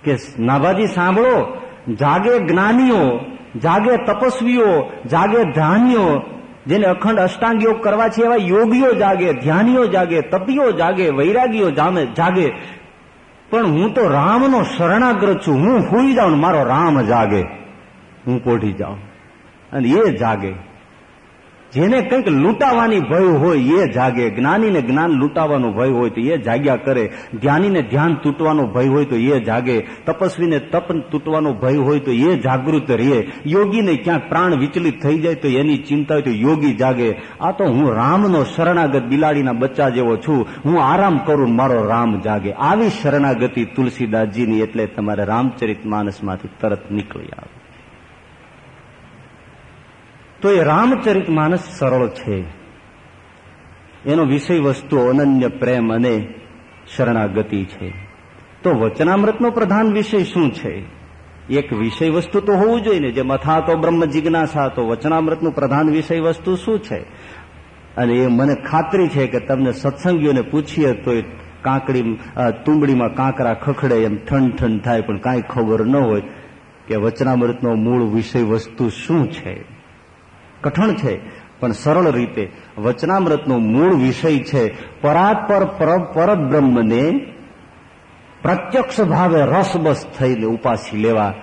કે નાભાજી સાંભળો, જાગે જ્ઞાનીઓ, જાગે તપસ્વીઓ, જાગે ધ્યાનીઓ, જેને અખંડ અષ્ટાંગ યોગ કરવા છે એવા યોગીઓ જાગે, ધ્યાનીઓ જાગે, તપીઓ જાગે, વૈરાગીઓ જામે, જાગે. પણ હું તો રામનો શરણાગ્રત છું, હું હોઈ જાઉં મારો રામ જાગે. હું પોઢી જાઉં. અને એ જાગે. જેને કંઈક લૂંટાવાની ભય હોય, એ જાગે. જ્ઞાનીને જ્ઞાન લૂંટાવાનો ભય હોય તો એ જાગ્યા કરે. ધ્યાનીને ધ્યાન તૂટવાનો ભય હોય તો એ જાગે. તપસ્વીને તપ તૂટવાનો ભય હોય તો એ જાગૃત રહે. યોગીને ક્યાંક પ્રાણ વિચલિત થઈ જાય તો એની ચિંતા હોય તો યોગી જાગે. આ તો હું રામનો શરણાગત બિલાડીના બચ્ચા જેવો છું. હું આરામ કરું મારો રામ જાગે. આવી શરણાગતિ તુલસીદાસજીની એટલે તમારે રામચરિત માનસમાંથી તરત નીકળી આવે. તો એ રામચરિત માનસ સરળ છે. એનો વિષય વસ્તુ અનન્ય પ્રેમ અને શરણાગતિ છે. તો વચનામૃતનો પ્રધાન વિષય શું છે? એક વિષય વસ્તુ તો હોવું જોઈએ ને જે મથા તો બ્રહ્મ જિજ્ઞાસા, તો વચનામૃતનું પ્રધાન વિષય વસ્તુ શું છે? અને એ મને ખાતરી છે કે તમને સત્સંગીઓને પૂછીએ તો એ કાંકડી તુંબડીમાં કાંકરા ખખડે એમ ઠંડ ઠંડ થાય, પણ કાંઈ ખબર ન હોય કે વચનામૃતનો મૂળ વિષય વસ્તુ શું છે. કઠણ છે, પણ સરળ રીતે વચનામૃતનો મૂળ વિષય છે. પરાત્પર પરબ્રહ્મને પ્રત્યક્ષ ભાવે રસબસ થઈને ઉપાસી લેવા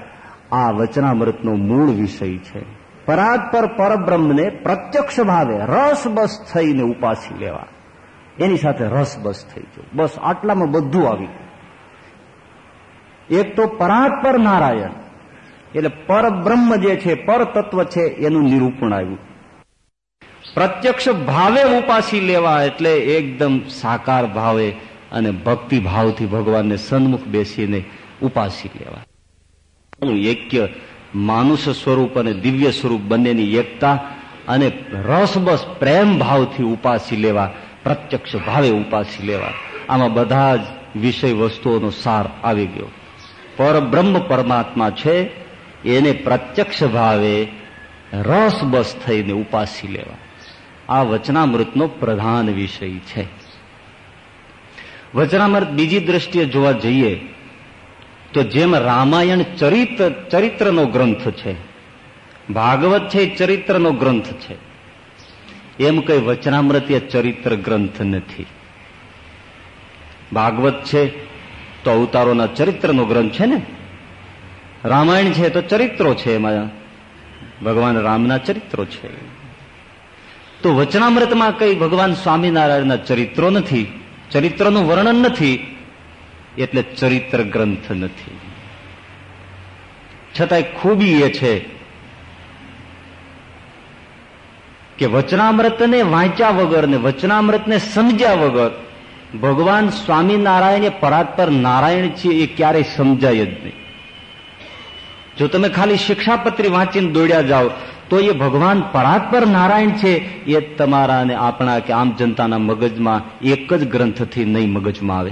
આ વચનામૃતનો મૂળ વિષય છે. પરાત્પર પરબ્રહ્મને પ્રત્યક્ષ ભાવે રસબસ થઈને ઉપાસી લેવા. એની સાથે રસબસ થઈ જવું બસ આટલામાં બધું આવી એક તો પરાત્પર નારાયણ એટલે પરબ્રહ્મ જે છે પર તત્વ છે, એનું નિરૂપણ આવ્યું. પ્રત્યક્ષ ભાવે ઉપાસી લેવા એટલે એકદમ સાકાર ભાવે અને ભક્તિ ભાવથી ભગવાનને સન્મુખ બેસીને ઉપાસી લેવા. એક્ય માનુષ સ્વરૂપ અને દિવ્ય સ્વરૂપ બંનેની એકતા અને રસબસ પ્રેમ ભાવથી ઉપાસી લેવા, પ્રત્યક્ષ ભાવે ઉપાસી લેવા. આમાં બધા જ વિષય વસ્તુઓનો સાર આવી ગયો. પરબ્રહ્મ પરમાત્મા છે એને પ્રત્યક્ષ ભાવે રસ બસ થઈને ઉપાસી લેવા. આ વચનામૃતનો પ્રધાન વિષય છે. વચનામૃત બીજી દ્રષ્ટિએ જોવા જઈએ, તો જેમ રામાયણ ચરિત્ર ચરિત્રનો ગ્રંથ છે, ભાગવત છે ચરિત્રનો ગ્રંથ છે. એમ કઈ વચનામૃત એ ચરિત્ર ગ્રંથ નથી. ભાગવત છે તો અવતારોના ચરિત્રનો ગ્રંથ છે ને? રામાયણ છે તો ચરિત્રો છે એમાં. ભગવાન રામના ચરિત્રો છે. તો વચનામૃતમાં કઈ ભગવાન સ્વામિનારાયણના ચરિત્રો નથી, ચરિત્રનું વર્ણન નથી, એટલે ચરિત્ર ગ્રંથ નથી. છતાંય ખૂબી એ છે કે વચનામૃતને વાંચ્યા વગર ને વચનામૃતને સમજ્યા વગર ભગવાન સ્વામિનારાયણ પરાત્પર નારાયણ છે એ ક્યારેય સમજાય જ નહીં. જો તમે ખાલી શિક્ષાપત્રી વાંચીને દોડ્યા જાઓ, તો એ ભગવાન પરાત્પર નારાયણ છે. એ તમારા અને આપણા કે આમ જનતાના મગજમાં એક જ ગ્રંથથી નહીં મગજમાં આવે.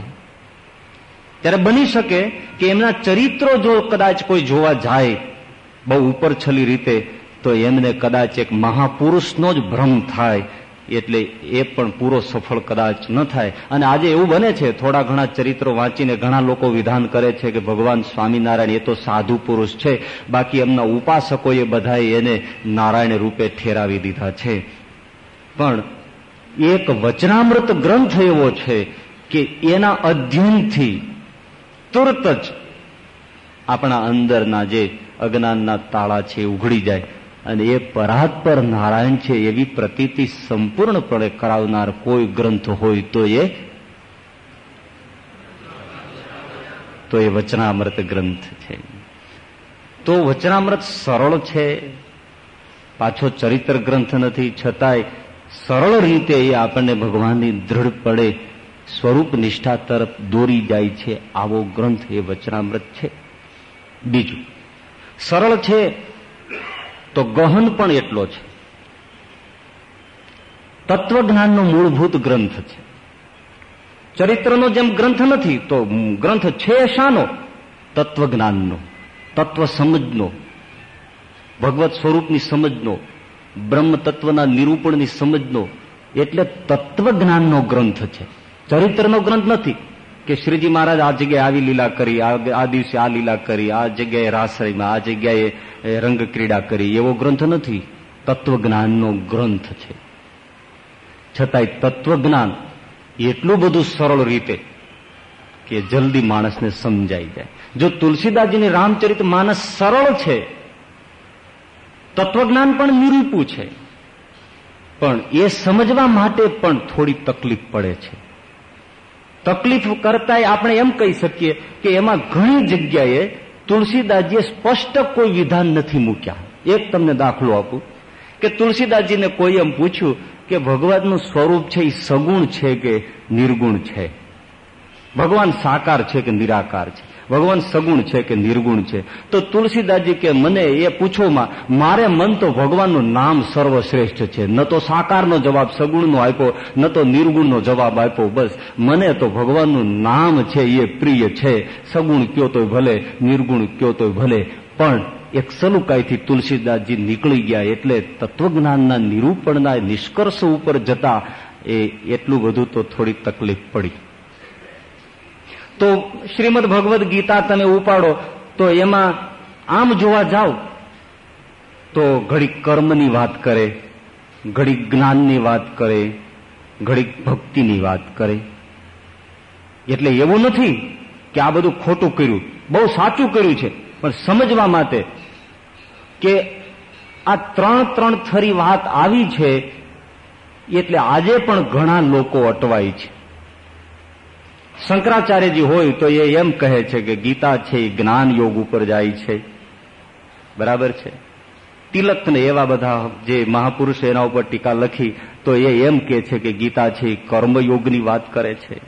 ત્યારે બની શકે કે એમના ચરિત્રો જો કદાચ કોઈ જોવા જાય, બહુ ઉપર છલી રીતે, તો એમને કદાચ એક મહાપુરુષનો જ ભ્રમ થાય. એટલે એ પણ પૂરો સફળ કદાચ ન થાય. અને આજે એવું બને છે, થોડા ઘણા ચરિત્રો વાંચીને ઘણા લોકો વિધાન કરે છે કે ભગવાન સ્વામિનારાયણ એ તો સાધુ પુરુષ છે, બાકી એમના ઉપાસકોએ બધાએ એને નારાયણ રૂપે ઠેરાવી દીધા છે. પણ એક વચનામૃત ગ્રંથ એવો છે કે એના અધ્યયનથી તુરત જ આપણા અંદરના જે અજ્ઞાનના તાળા છે ઉઘડી જાય. અને એ પરાત્પર નારાયણ છે એવી પ્રતીતિ સંપૂર્ણપણે કરાવનાર કોઈ ગ્રંથ હોય તો એ તો એ વચનામૃત ગ્રંથ છે. તો વચનામૃત સરળ છે. પાછો ચરિત્ર ગ્રંથ નથી. છતાંય સરળ રીતે એ આપણને ભગવાનની દ્રઢ પડે સ્વરૂપ નિષ્ઠા તરફ દોરી જાય છે. આવો ગ્રંથ એ વચનામૃત છે. બીજું. સરળ છે. તો ગહન પણ એટલો છે. તત્વજ્ઞાનનો મૂળભૂત ગ્રંથ છે. ચરિત્રનો જેમ ગ્રંથ નથી, તો ગ્રંથ છે શાનો? તત્વજ્ઞાનનો, તત્વ સમજનો, ભગવત સ્વરૂપની સમજનો, બ્રહ્મ તત્વના નિરૂપણની સમજનો, એટલે તત્વજ્ઞાનનો ગ્રંથ છે. ચરિત્રનો ગ્રંથ નથી. કે શ્રીજી મહારાજ આ જગ્યાએ આવી લીલા કરી, આ દિવસે આ લીલા કરી, આ જગ્યાએ રાસરીમાં, આ જગ્યાએ રંગ ક્રીડા કરી. એવો ગ્રંથ નથી. તત્વજ્ઞાનનો ગ્રંથ છે. છતાંય તત્વજ્ઞાન એટલું બધું સરળ રીતે કે જલ્દી માણસને સમજાઈ જાય. જો તુલસીદાસજીની રામચરિત માનસ સરળ છે, તત્વજ્ઞાન પણ નિરૂપું છે, પણ એ સમજવા માટે પણ થોડી તકલીફ પડે છે. તકલીફ કરતા આપણે એમ કહી શકીએ કે એમાં ઘણી જગ્યાએ તુલસીદાસજીએ સ્પષ્ટ કોઈ વિધાન નથી મૂક્યા. એક તમને દાખલો આપું. કે તુલસીદાસજીને કોઈ એમ પૂછ્યું કે ભગવાનનું સ્વરૂપ છે એ સગુણ છે કે નિર્ગુણ છે? ભગવાન સાકાર છે કે નિરાકાર છે? ભગવાન સગુણ છે કે નિર્ગુણ છે? તો તુલસીદાસજી કે, મને એ પૂછોમાં મારે મન તો ભગવાનનું નામ સર્વશ્રેષ્ઠ છે. ન તો સાકારનો જવાબ સગુણનો આપ્યો, ન તો નિર્ગુણનો જવાબ આપ્યો. બસ, મને તો ભગવાનનું નામ છે એ પ્રિય છે. સગુણ કયો તોય ભલે, નિર્ગુણ કયો તોય ભલે. પણ એક સલુકાઈથી તુલસીદાસજી નીકળી ગયા એટલે તત્વજ્ઞાનના નિરૂપણના નિષ્કર્ષ ઉપર જતા એ એટલું બધું તો થોડી તકલીફ પડી. તો શ્રીમદ ભગવદ્ ગીતા તમે ઉપાડો, તો એમાં આમ જોવા જાઓ, તો ઘડીક કર્મની વાત કરે ઘડીક જ્ઞાનની વાત કરે ઘડીક ભક્તિની વાત કરે. એટલે એવું નથી કે આ બધું ખોટું કર્યું. બહુ સાચું કર્યું છે. પણ સમજવા માટે કે આ ત્રણ ત્રણ થરી વાત આવી છે, એટલે આજે પણ ઘણા લોકો અટવાય છે. શંકરાચાર્યજી હોય તો એ એમ કહે છે કે ગીતા છે, એ જ્ઞાન યોગ ઉપર જાય છે. બરાબર છે? તિલકને એવા બધા જે મહાપુરુષો એના ઉપર ટીકા લખી, તો એ એમ કે છે કે ગીતા છે, એ કર્મયોગની વાત કરે છે.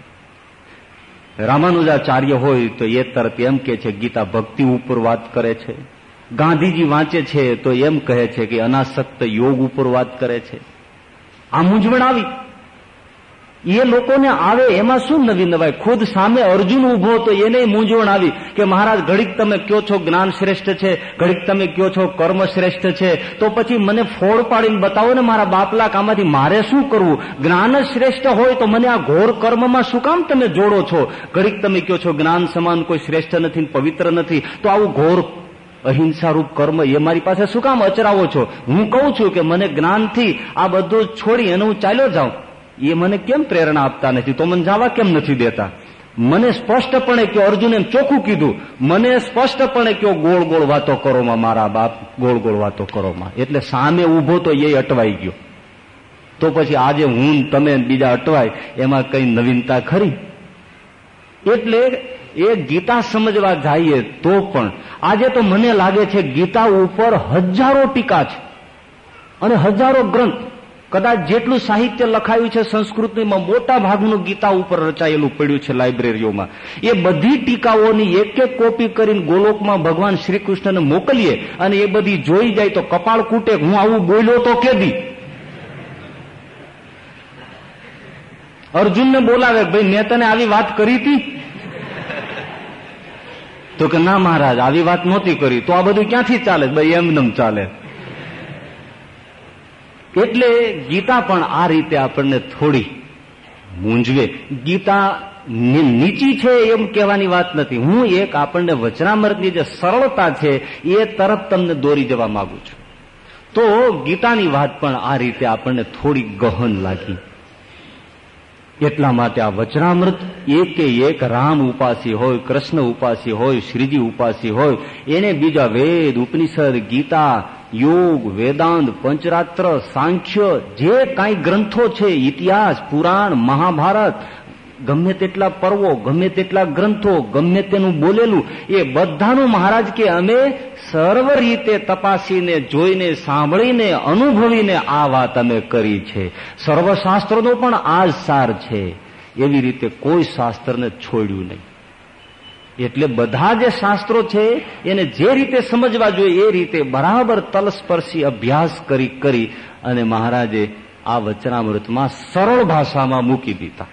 રામાનુજાચાર્ય હોય તો એ તરત એમ કે છે, ગીતા ભક્તિ ઉપર વાત કરે છે. ગાંધીજી વાંચે છે તો એમ કહે છે કે અનાસક્ત યોગ ઉપર વાત કરે છે. આ મૂંઝવણ આવી. એ લોકોને આવે, એમાં શું નવી નવાય ખુદ સામે અર્જુન ઊભો તો એને મૂંઝવણ આવી કે, મહારાજ, ઘડીક તમે કયો છો જ્ઞાન શ્રેષ્ઠ છે? ઘડીક તમે કયો છો કર્મ શ્રેષ્ઠ છે? તો પછી મને ફોડ પાડીને બતાવો ને, મારા બાપલા, કામાંથી મારે શું કરવું? જ્ઞાન શ્રેષ્ઠ હોય તો મને આ ઘોર કર્મમાં શું કામ તમે જોડો છો? ઘડીક તમે કયો છો જ્ઞાન સમાન કોઈ શ્રેષ્ઠ નથી પવિત્ર નથી? તો આવું ઘોર અહિંસારૂપ કર્મ એ મારી પાસે શું કામ અચરાવો છો? હું કહું છું કે, મને જ્ઞાનથી આ બધું છોડી અને હું ચાલ્યો જાઉં. એ મને કેમ પ્રેરણા આપતા નથી? તો મને જવા કેમ નથી દેતા? મને સ્પષ્ટપણે કયો અર્જુને ચોખ્ખું કીધું, મને સ્પષ્ટપણે કયો ગોળ ગોળ વાતો કરોમાં મારા બાપ ગોળ ગોળ વાતો કરોમાં એટલે સામે ઊભો તો એ અટવાઈ ગયો. તો પછી આજે હું, તમે બીજા અટવાય, એમાં કઈ નવીનતા ખરી? એટલે એ ગીતા સમજવા જઈએ તો પણ, આજે તો મને લાગે છે ગીતા ઉપર હજારો ટીકા છે. અને હજારો ગ્રંથ. કદાચ જેટલું સાહિત્ય લખાયું છે સંસ્કૃતિમાં મોટા ભાગનું ગીતા ઉપર રચાયેલું પડ્યું છે લાઇબ્રેરીઓમાં. એ બધી ટીકાઓની એક એક કોપી કરીને ગોલોકમાં ભગવાન શ્રી કૃષ્ણને મોકલીએ અને એ બધી જોઈ જાય તો કપાળ કૂટે, હું આવું બોલ્યો તો કેદી? અર્જુનને બોલાવે, ભાઈ, મેં તને આવી વાત કરી હતી? તો કે, ના મહારાજ, આવી વાત નહોતી કરી. તો આ બધું ક્યાંથી ચાલે? ભાઈ એમનેમ ચાલે. એટલે ગીતા પણ આ રીતે આપણને થોડી મૂંઝવે. ગીતા નીચી છે એમ કહેવાની વાત નથી. હું એક આપણને વચનામૃતની જે સરળતા છે એ તરફ તમને દોરી જવા માંગુ છું. તો ગીતાની વાત પણ આ રીતે આપણને થોડી ગહન લાગી. એટલા માટે આ વચનામૃત એકે એક રામ ઉપાસી હોય, કૃષ્ણ ઉપાસી હોય, શ્રીજી ઉપાસી હોય. એને બીજા વેદ, ઉપનિષદ, ગીતા, યોગ, વેદાંત, પંચરાત્ર, સાંખ્ય, જે કાંઈ ગ્રંથો છે, ઇતિહાસ, પુરાણ, મહાભારત ગમે તેટલા પર્વો, ગમે તેટલા ગ્રંથો, ગમે તેનું બોલેલું, એ બધાનું મહારાજ કે અમે સર્વ રીતે તપાસીને, જોઈને, સાંભળીને, અનુભવીને આ વાત અમે કરી છે. સર્વશાસ્ત્રનો પણ આ સાર છે. એવી રીતે કોઈ શાસ્ત્રને છોડ્યું નહીં. એટલે બધા જે શાસ્ત્રો છે, એને જે રીતે સમજવા જોઈએ, એ રીતે બરાબર તલસ્પર્શી અભ્યાસ કરી કરી અને મહારાજે આ વચનામૃતમાં સરળ ભાષામાં મૂકી દીધા.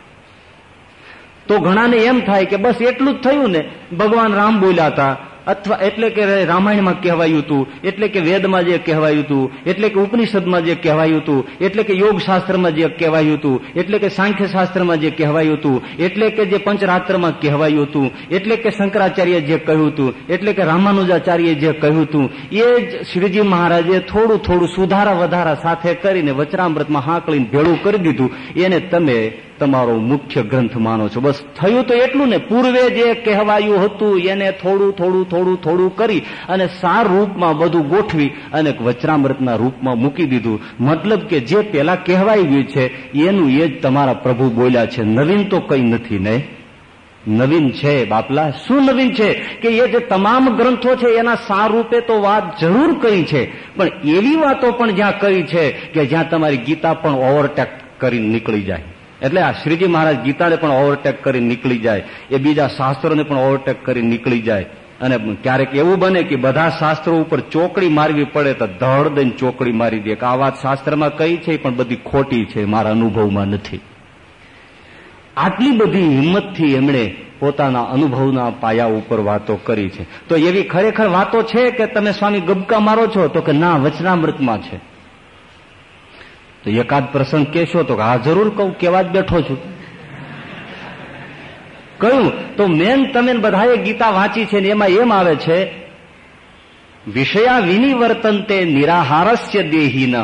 તો ઘણાને એમ થાય કે બસ એટલું જ થયું ને, ભગવાન રામ બોલ્યા હતા. અથવા એટલે કે રામાયણમાં કહેવાયું હતું, એટલે કે વેદમાં જે કહેવાયું હતું, એટલે કે ઉપનિષદમાં જે કહેવાયું હતું, એટલે કે યોગશાસ્ત્રમાં જે કહેવાયું હતું, એટલે કે સાંખ્ય શાસ્ત્રમાં જે કહેવાયું હતું, એટલે કે જે પંચરાત્રમાં કહેવાયું હતું, એટલે કે શંકરાચાર્ય જે કહ્યું હતું, એટલે કે રામાનુજાચાર્ય જે કહ્યું હતું, એ જ શ્રીજી મહારાજે થોડું થોડું સુધારા વધારા સાથે કરીને વચરામૃતમાં હાંકળીને ભેળું કરી દીધું. એને તમે તમારો મુખ્ય ગ્રંથ માનો છો. બસ થયું તો એટલું ને, પૂર્વે જે કહેવાયું હતું એને થોડું થોડું થોડું થોડું કરી અને સાર રૂપમાં બધું ગોઠવી અને વચરામૃતના રૂપમાં મૂકી દીધું. મતલબ કે જે પેલા કહેવાય ગયું છે, એનું એ જ તમારા પ્રભુ બોલ્યા છે. નવીન તો કઈ નથી ને? નવીન છે બાપલા? શું નવીન છે? કે એ જે તમામ ગ્રંથો છે, એના સારૂપે તો વાત જરૂર કરી છે. પણ એવી વાતો પણ જ્યાં કરી છે કે જ્યાં તમારી ગીતા પણ ઓવરટેક કરી નીકળી જાય. એટલે આ શ્રીજી મહારાજ ગીતાને પણ ઓવરટેક કરી નીકળી જાય. એ બીજા શાસ્ત્રોને પણ ઓવરટેક કરી નીકળી જાય. અને ક્યારેક એવું બને કે બધા શાસ્ત્રો ઉપર ચોકડી મારવી પડે તો ધડ દઈને ચોકડી મારી દે. કે આ વાત શાસ્ત્રમાં કઈ છે પણ બધી ખોટી છે, મારા અનુભવમાં નથી. આટલી બધી હિંમતથી એમણે પોતાના અનુભવના પાયા ઉપર વાતો કરી છે. તો એવી ખરેખર વાતો છે કે તમે સ્વામી ગબકા મારો છો? તો કે ના, વચનામૃતમાં છે. તો એકાદ પ્રસંગ કેશો તો હા જરૂર કહું કેવા જ બેઠો છું. કહ્યું, તો મેન તમે બધાએ ગીતા વાંચી છે ને એમાં એમ આવે છે વિષયા વિનિવર્તનતે નિરાહારસ્ય દેહીન,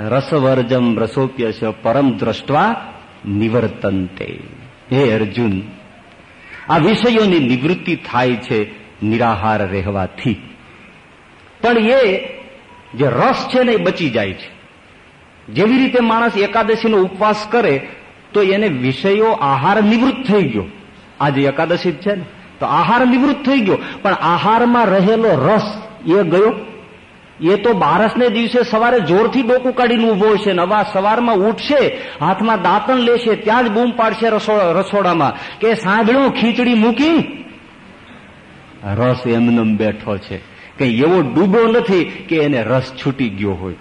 રસવર્જમ રસોપ્યશ પરમ દ્રષ્ટવા નિવર્તનતે. હે અર્જુન, આ વિષયોની નિવૃત્તિ થાય છે નિરાહાર રહેવાથી. પણ એ જે રસ છે ને એ બચી જાય છે. જેવી રીતે માણસ એકાદશીનો ઉપવાસ કરે, તો એને વિષયો આહાર નિવૃત્ત થઈ ગયો. આજે એકાદશી છે ને, તો આહાર નિવૃત્ત થઈ ગયો. પણ આહારમાં રહેલો રસ એ ગયો. એ તો બારસને દિવસે સવારે જોરથી ડોકું કાઢીને ઊભો છે નવા સવારમાં ઉઠશે, હાથમાં દાંતણ લેશે, ત્યાં જ બૂમ પાડશે રસોડામાં. કે સાંભળ્યું ખીચડી મૂકી રસ એમનેમ બેઠો છે. કે એવો ડૂબો નથી કે એને રસ છૂટી ગયો હોય.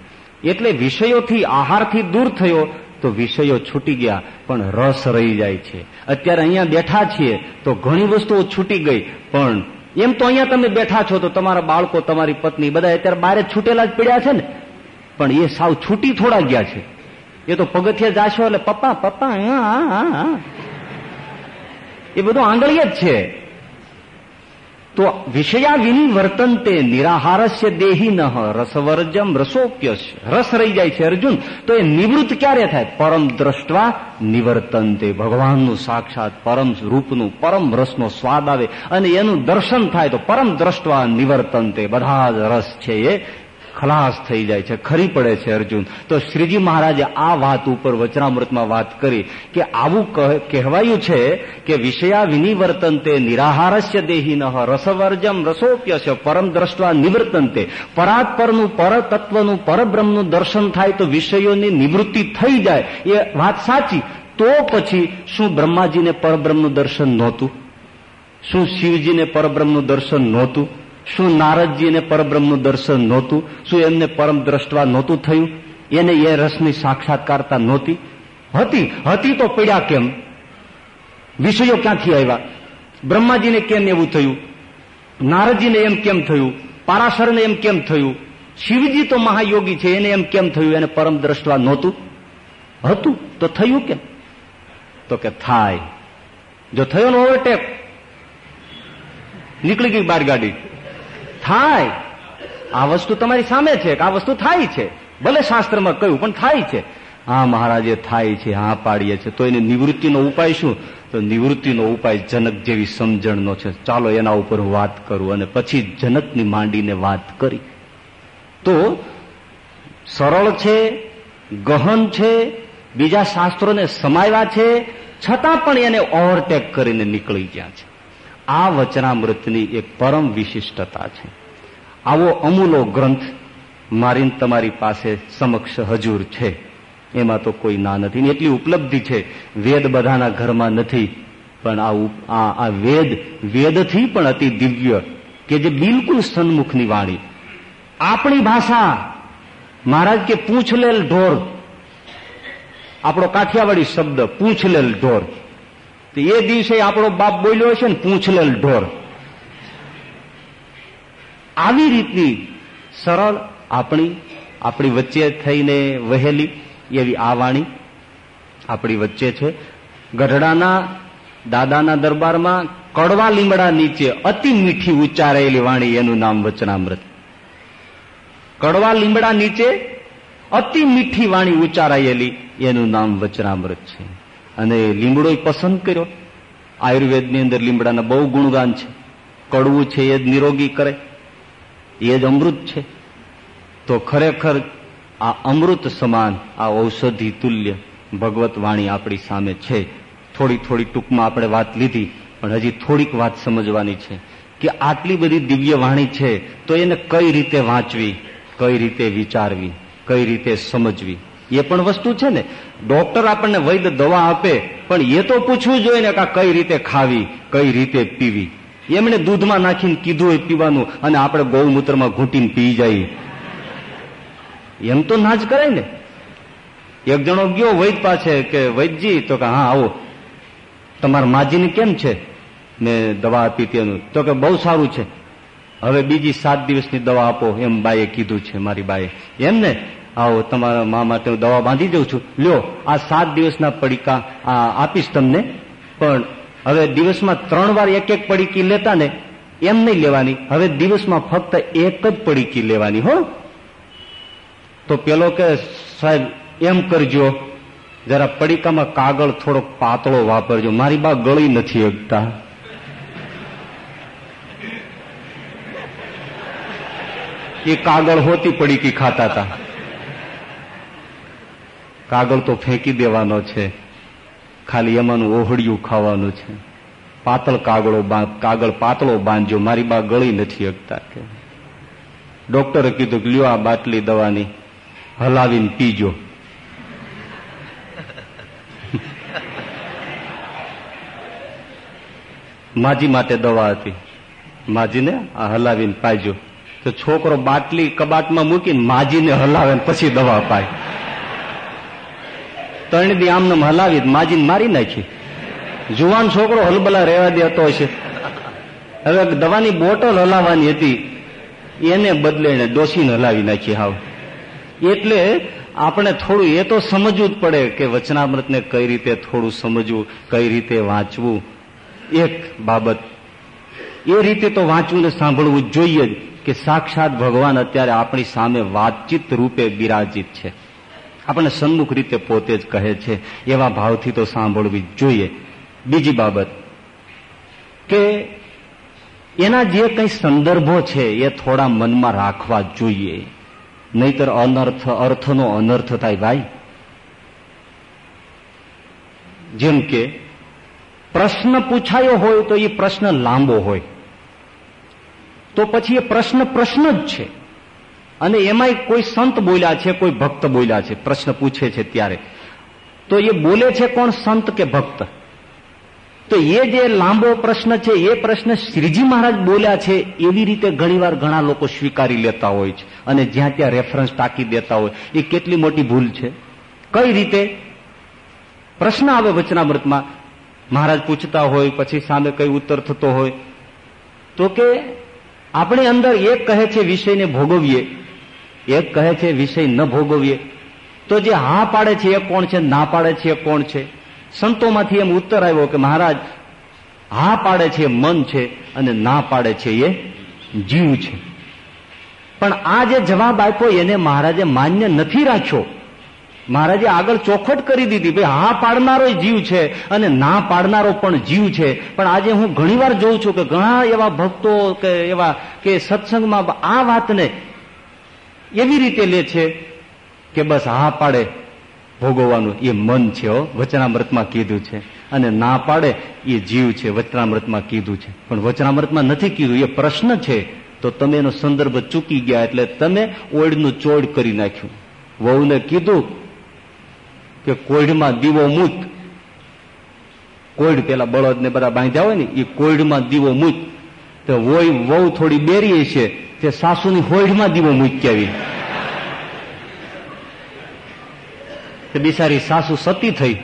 એટલે વિષયોથી, આહારથી દૂર થયો, તો વિષયો છૂટી ગયા, પણ રસ રહી જાય છે. અત્યારે અહીંયા બેઠા છીએ, તો ઘણી વસ્તુઓ છૂટી ગઈ, પણ એમ તો અહીંયા તમે બેઠા છો, તો તમારા બાળકો, તમારી પત્ની બધા અત્યારે બારે છૂટેલા જ પડ્યા છે ને? પણ એ સાવ છૂટી થોડા ગયા છે. એ તો પગથિયા જાશો એટલે પપ્પા પપ્પા એ બધું આંગળીય જ છે. તો વિષયા વિની વર્તનતે નિરાહારસ્ય દેહી ન રસવર્જમ રસોપ્ય રસ રહી જાય છે અર્જુન, તો એ નિવૃત્ત ક્યારે થાય? પરમ દ્રષ્ટવા નિવર્તનતે ભગવાનનું સાક્ષાત પરમ રૂપનું પરમ રસનો સ્વાદ આવે અને એનું દર્શન થાય તો પરમ દ્રષ્ટવા નિવર્તનતે બધા જ રસ છે એ ખલાસ થઈ જાય છે, ખરી પડે છે અર્જુન. તો શ્રીજી મહારાજે આ વાત ઉપર વચનામૃતમાં વાત કરી કે આવું કહેવાયું છે કે વિષયા વિનિવર્તનતે નિરાહારસ્ય દેહી ન, રસવર્જમ રસોપ્યસ્ય, પરમ દ્રષ્ટવા નિવર્તનતે. પરાત્પરનું પરતત્વનું પરબ્રહ્મનું દર્શન થાય તો વિષયોની નિવૃત્તિ થઈ જાય. એ વાત સાચી. તો પછી શું બ્રહ્માજીને પરબ્રહ્મનું દર્શન નહોતું? શું શિવજીને પરબ્રહ્મનું દર્શન નહોતું? શું નારદજીને પરબ્રહ્મનું દર્શન નહોતું? શું એમને પરમ દ્રષ્ટવા નહોતું થયું? એને એ રસની સાક્ષાત્કારતા નહોતી? હતી હતી તો પડ્યા કેમ? વિષયો ક્યાંથી આવ્યા? બ્રહ્માજીને કેમ એવું થયું? નારદજીને એમ કેમ થયું? પારાશરને એમ કેમ થયું? શિવજી તો મહાયોગી છે, એને એમ કેમ થયું? એને પરમ દ્રષ્ટવા નહોતું? હતું, તો થયું કેમ? તો કે થાય. જો થયો ને ઓવરટેક નીકળી ગઈ બાર ગાડી. થાય. આ વસ્તુ તમારી સામે છે કે આ વસ્તુ થાય છે. ભલે શાસ્ત્રમાં કહ્યું, પણ થાય છે. હા, મહારાજે, થાય છે. હા, પાડીએ છે. તો એને નિવૃત્તિનો ઉપાય શું? તો નિવૃત્તિનો ઉપાય જનક જેવી સમજણનો છે. ચાલો એના ઉપર વાત કરું અને પછી જનકની માંડીને વાત કરી. તો સરળ છે, ગહન છે, બીજા શાસ્ત્રોને સમાવ્યા છે, છતાં પણ એને ઓવરટેક કરીને નીકળી ગયા છે. આ વચનામૃતની એક પરમ વિશિષ્ટતા છે. આવો અમૂલો ગ્રંથ મારી તમારી પાસે સમક્ષ હજુર છે. એમાં તો કોઈ ના નથી એટલી ઉપલબ્ધિ છે. વેદ બધાના ઘરમાં નથી, પણ આ આ વેદ, વેદથી પણ અતિ દિવ્ય કે જે બિલકુલ સન્મુખની વાણી. આપણી ભાષા, મહારાજ કે પૂછલેલ ઢોર. આપણો કાઠિયાવાડી શબ્દ, પૂછલેલ ઢોર. તો એ દિવસે આપણો બાપ બોલ્યો હશે ને પૂંછલેલ ઢોર. આવી રીતની સરળ આપણી આપણી વચ્ચે થઈને વહેલી એવી આ વાણી આપણી વચ્ચે છે. ગઢડાના દાદાના દરબારમાં કડવા લીમડા નીચે અતિ મીઠી ઉચ્ચારેલી વાણી એનું નામ વચનામૃત. કડવા લીમડા નીચે અતિ મીઠી વાણી ઉચ્ચારાયેલી એનું નામ વચનામૃત છે. અને લીમડો પસંદ કર્યો. આયુર્વેદની અંદર લીમડાના બહુ ગુણગાન છે. કડવું છે, એ જ નિરોગી કરે. એ જ અમૃત છે. તો ખરેખર આ અમૃત સમાન, આ ઔષધિ તુલ્ય ભગવત વાણી આપણી સામે છે. થોડી થોડી ટૂંકમાં આપણે વાત લીધી, પણ હજી થોડીક વાત સમજવાની છે કે આટલી બધી દિવ્ય વાણી છે, તો એને કઈ રીતે વાંચવી, કઈ રીતે વિચારવી, કઈ રીતે સમજવી? એ પણ વસ્તુ છે ને ડોક્ટર આપણને વૈદ દવા આપે, પણ એ તો પૂછવું જોઈએ ને કે કઈ રીતે ખાવી, કઈ રીતે પીવી. એમણે દૂધમાં નાખીને કીધું હોય પીવાનું, અને આપણે ગૌમૂત્રમાં ઘૂંટીને પી જઈએ. એમ તો ના જ કરાય ને. એક જણો ગયો વૈદ પાસે કે, વૈદજી, તો કે હા, આવો. તમારા માજીને કેમ છે? મેં દવા આપી તેનું. તો કે, બહુ સારું છે. હવે બીજી સાત દિવસની દવા આપો. એમ બાએ કીધું છે, મારી બાએ. એમ ને આવો, તમારા મા માટે હું દવા બાંધી દઉં છું. લ્યો, આ સાત દિવસના પડીકા આપીશ તમને. પણ હવે દિવસમાં ત્રણ વાર એક એક પડીકી લેતા ને એમ નહીં લેવાની. હવે દિવસમાં ફક્ત એક જ પડીકી લેવાની, હો. તો પેલો કે, સાહેબ, એમ કરજો. જરા પડીકામાં કાગળ થોડોક પાતળો વાપરજો. મારી બા ગળી નથી એકતા એ કાગળ હોતી પડીકી ખાતા હતા કાગળ તો ફેંકી દેવાનો છે. ખાલી એમાંનું ઓહળિયું ખાવાનું છે. પાતળ કાગળો કાગળ પાતળો બાંધજો, મારી બા ગળી નથી શકતા કે. ડોક્ટરે કીધું કે લ્યો આ બાટલી દવાની, હલાવીને પીજો. માજી માટે દવા હતી. માજીને આ હલાવીને પાઈજો તો છોકરો બાટલી કબાટમાં મૂકીને માજીને હલાવે પછી દવા પાય. ત્રણ દી આમને હલાવી માજીને મારી નાખી. જુવાન છોકરો હલબલા રહેવા દેતો હશે. હવે દવાની બોટલ હલાવવાની હતી. એને બદલે એને ડોસીને હલાવી નાખી હાવ. એટલે આપણે થોડું એ તો સમજવું જ પડે કે વચનામૃતને કઈ રીતે થોડું સમજવું, કઈ રીતે વાંચવું. એક બાબત. એ રીતે તો વાંચવું ને સાંભળવું જોઈએ જ કે સાક્ષાત ભગવાન અત્યારે આપણી સામે વાતચીત રૂપે બિરાજિત છે. આપણને સન્મુખ રીતે પોતે જ કહે છે, એવા ભાવથી તો સાંભળવી જોઈએ. બીજી બાબત કે એના જે કંઈ સંદર્ભો છે, એ થોડા મનમાં રાખવા જોઈએ. નહીતર અનર્થ, અર્થનો અનર્થ થાય ભાઈ. જેમ કે, પ્રશ્ન પૂછાયો હોય તો એ પ્રશ્ન લાંબો હોય. તો પછી એ પ્રશ્ન પ્રશ્ન જ છે. અને એમાંય કોઈ સંત બોલ્યા છે, કોઈ ભક્ત બોલ્યા છે? પ્રશ્ન પૂછે છે ત્યારે. તો એ બોલે છે કોણ? સંત કે ભક્ત? તો એ જે લાંબો પ્રશ્ન છે, એ પ્રશ્ન શ્રીજી મહારાજ બોલ્યા છે, એવી રીતે ઘણીવાર ઘણા લોકો સ્વીકારી લેતા હોય છે અને જ્યાં ત્યાં રેફરન્સ ટાંકી દેતા હોય. એ કેટલી મોટી ભૂલ છે? કઈ રીતે? પ્રશ્ન આવે વચનામૃતમાં. મહારાજ પૂછતા હોય, પછી સામે કઈ ઉત્તર થતો હોય. તો કે, આપણે અંદર એક કહે છે વિષયને ભોગવીએ. એક કહે છે, વિષય ન ભોગવીએ. તો જે હા પાડે છે, એ કોણ છે, ના પાડે છે, એ કોણ છે? સંતોમાંથી એમ ઉત્તર આવ્યો કે, મહારાજ, હા પાડે છે મન છે અને ના પાડે છે, એ જીવ છે. પણ આ જે જવાબ આપ્યો, એને મહારાજે માન્ય નથી રાખ્યો. મહારાજે આગળ ચોખટ કરી દીધી, ભાઈ, હા પાડનારો જીવ છે અને ના પાડનારો પણ જીવ છે. પણ આજે હું ઘણીવાર જોઉં છું કે ઘણા એવા ભક્તો કે એવા કે સત્સંગમાં આ વાતને એવી રીતે લે છે કે બસ હા પાડે ભોગવવાનું. એ મન છે વચનામૃતમાં કીધું છે. અને ના પાડે એ જીવ છે. વચનામૃતમાં કીધું છે. પણ વચનામૃતમાં નથી કીધું. એ પ્રશ્ન છે. તો તમે એનો સંદર્ભ ચૂકી ગયા એટલે તમે ઓળનું ચોડ કરી નાખ્યું. વહુને કીધું કે કોઈડમાં દીવો મૂક. કોઈડ પેલા બળદને બધા બાંધ્યા હોય ને, એ કોઈડમાં દીવો મૂક. તો વોય વહુ થોડી બેરી છે. તે સાસુની હોઈડમાં દીવો મૂકી આવી તે બિચારી સાસુ સતી થઈ.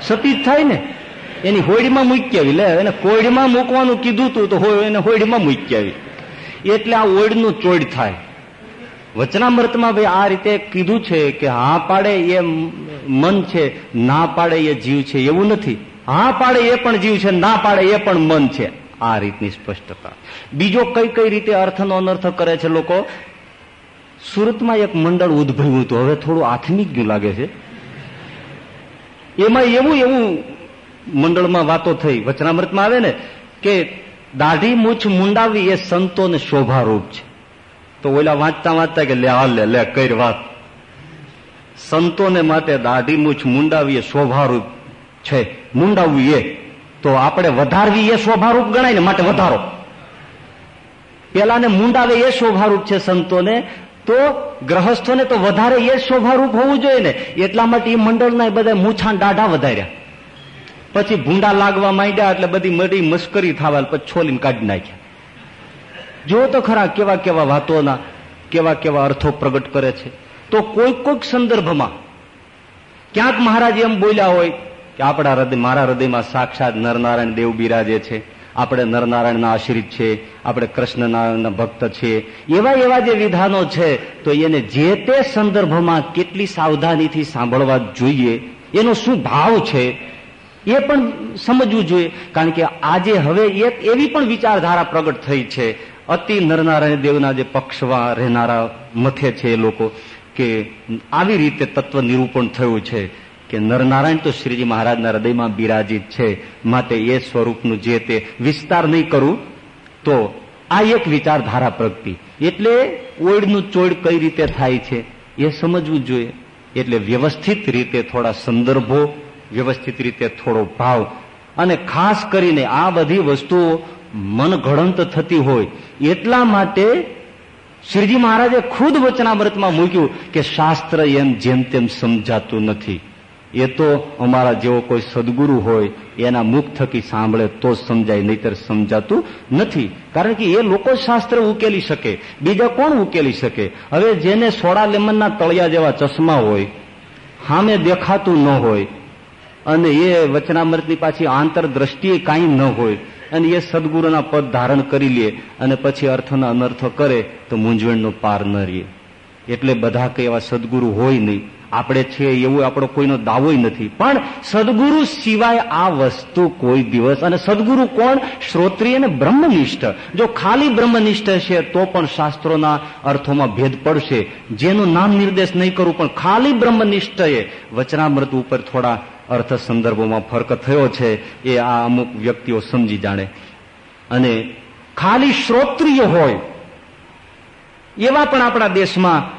સતી થાય ને. એની હોઈડમાં મૂકી આવી લે, એને કોઈડમાં મૂકવાનું કીધું તું તો એને હોઈડમાં મૂકી આવી એટલે આ ઓઈડનું ચોડ થાય. વચનામૃતમાં ભાઈ આ રીતે કીધું છે કે હા પાડે એ મન છે, ના પાડે એ જીવ છે, એવું નથી. હા પાડે એ પણ જીવ છે, ના પાડે એ પણ મન છે. આ રીતની સ્પષ્ટતા. બીજો કઈ કઈ રીતે અર્થનો અનર્થ કરે છે લોકો? સુરતમાં એક મંડળ ઉદ્ભવ્યું હતું. હવે થોડું આથમિક ગયું લાગે છે. એમાં એવું એવું મંડળમાં વાતો થઈ. વચનામૃતમાં આવે ને કે દાઢી મૂછ મુંડાવી એ સંતોને શોભારૂપ છે. તો ઓલા વાંચતા વાંચતા કે લે, હાલ લે લે, કઈ વાત સંતોને માટે દાઢી મૂછ મુંડાવી એ શોભારૂપ છે. મુંડાવવી એ. તો આપણે વધારવી એ શોભારૂપ ગણાય ને માટે વધારો. પેલાને મુંડાવે એ શોભારૂપ છે સંતોને, તો ગ્રહસ્થોને તો વધારે એ શોભારૂપ હોવું જોઈએ ને. એટલા માટે એ મંડળના બધા મૂછા દાઢા વધાર્યા. પછી ભૂંડા લાગવા માંડ્યા એટલે બધી મરી મશ્કરી થવા પછી છોલીને કાઢી નાખ્યા. જો તો ખરા કેવા કેવા વાતોના, કેવા કેવા અર્થો પ્રગટ કરે છે. તો કોઈક કોઈક સંદર્ભમાં ક્યાંક મહારાજ એમ બોલ્યા હોય કે આપણા હૃદય, મારા હૃદયમાં સાક્ષાત નરનારાયણ દેવ બિરાજે છે, આપણે નરનારાયણના આશ્રિત છે, આપણે કૃષ્ણનારાયણના ભક્ત છે એવા એવા જે વિધાનો છે, તો એને જે તે સંદર્ભમાં કેટલી સાવધાનીથી સાંભળવા જોઈએ, એનો શું ભાવ છે, એ પણ સમજવું જોઈએ, કારણ કે આજે હવે એક એવી પણ વિચારધારા પ્રગટ થઈ છે, અતિ નરનારાયણ દેવના જે પક્ષમાં રહેનારા મથે છે એ લોકો, કે આવી રીતે તત્વ નિરૂપણ થયું છે. કે નરનારાયણ તો શ્રીજી મહારાજના હૃદયમાં બિરાજિત છે. માટે એ સ્વરૂપનું જે તે વિસ્તાર નહીં કરું, તો આ એક વિચારધારા પ્રગતિ એટલે ઓળનું ચોડ કઈ રીતે થાય છે એ સમજવું જોઈએ. એટલે વ્યવસ્થિત રીતે થોડા સંદર્ભો, વ્યવસ્થિત રીતે થોડો ભાવ. અને ખાસ કરીને આ બધી વસ્તુઓ મનઘડંત થતી હોય, એટલા માટે શ્રીજી મહારાજે ખુદ વચનામૃતમાં મૂક્યું કે શાસ્ત્ર એમ જેમ તેમ સમજાતું નથી. એ તો અમારા જેવો કોઈ સદગુરુ હોય, એના મુખ થકી સાંભળે તો સમજાય, નહીતર સમજાતું નથી. કારણ કે એ લોકો શાસ્ત્ર ઉકેલી શકે, બીજા કોણ ઉકેલી શકે? હવે જેને સોડા લેમનના તળિયા જેવા ચશ્મા હોય સામે દેખાતું ન હોય, અને એ વચનામૃતની પાછી આંતરદ્રષ્ટિએ કાંઈ ન હોય, અને એ સદગુરુના પદ ધારણ કરી લે, અને પછી અર્થના અનર્થ કરે, તો મૂંઝવણનો પાર ન રહે. એટલે બધા કઈ એવા સદગુરુ હોય નહીં. આપણે છે એવું આપણો કોઈનો દાવો નથી. પણ સદગુરુ સિવાય આ વસ્તુ કોઈ દિવસ, અને સદગુરુ કોણ? શ્રોત્રિય અને બ્રહ્મનિષ્ઠ. જો ખાલી બ્રહ્મનિષ્ઠ છે, તો પણ શાસ્ત્રોના અર્થોમાં ભેદ પડશે. જેનું નામ નિર્દેશ નહીં કરું, પણ ખાલી બ્રહ્મનિષ્ઠ એ વચનામૃત ઉપર થોડા અર્થ સંદર્ભોમાં ફરક થયો છે, એ આ અમુક વ્યક્તિઓ સમજી જાણે. અને ખાલી શ્રોત્રિય હોય, એવા પણ આપણા દેશમાં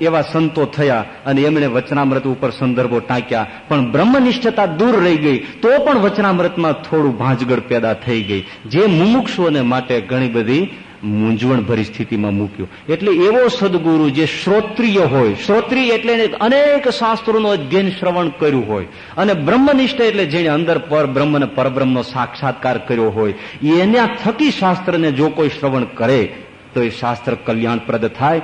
એવા સંતો થયા અને એમણે વચનામૃત ઉપર સંદર્ભો ટાંક્યા. પણ બ્રહ્મનિષ્ઠતા દૂર રહી ગઈ, તો પણ વચનામૃતમાં થોડું ભાંજગડ પેદા થઈ ગઈ. જે મુમુક્ષુઓને માટે ઘણી બધી મૂંઝવણ ભરી મૂક્યું. એટલે એવો સદગુરુ જે શ્રોત્રિય હોય, શ્રોત્રિય એટલે અનેક શાસ્ત્રોનું અધ્યયન શ્રવણ કર્યું હોય. અને બ્રહ્મનિષ્ઠ એટલે જેને અંદર પર બ્રહ્મ અને પરબ્રહ્મનો સાક્ષાત્કાર કર્યો હોય, એના થકી શાસ્ત્રને જો કોઈ શ્રવણ કરે, તો એ શાસ્ત્ર કલ્યાણપ્રદ થાય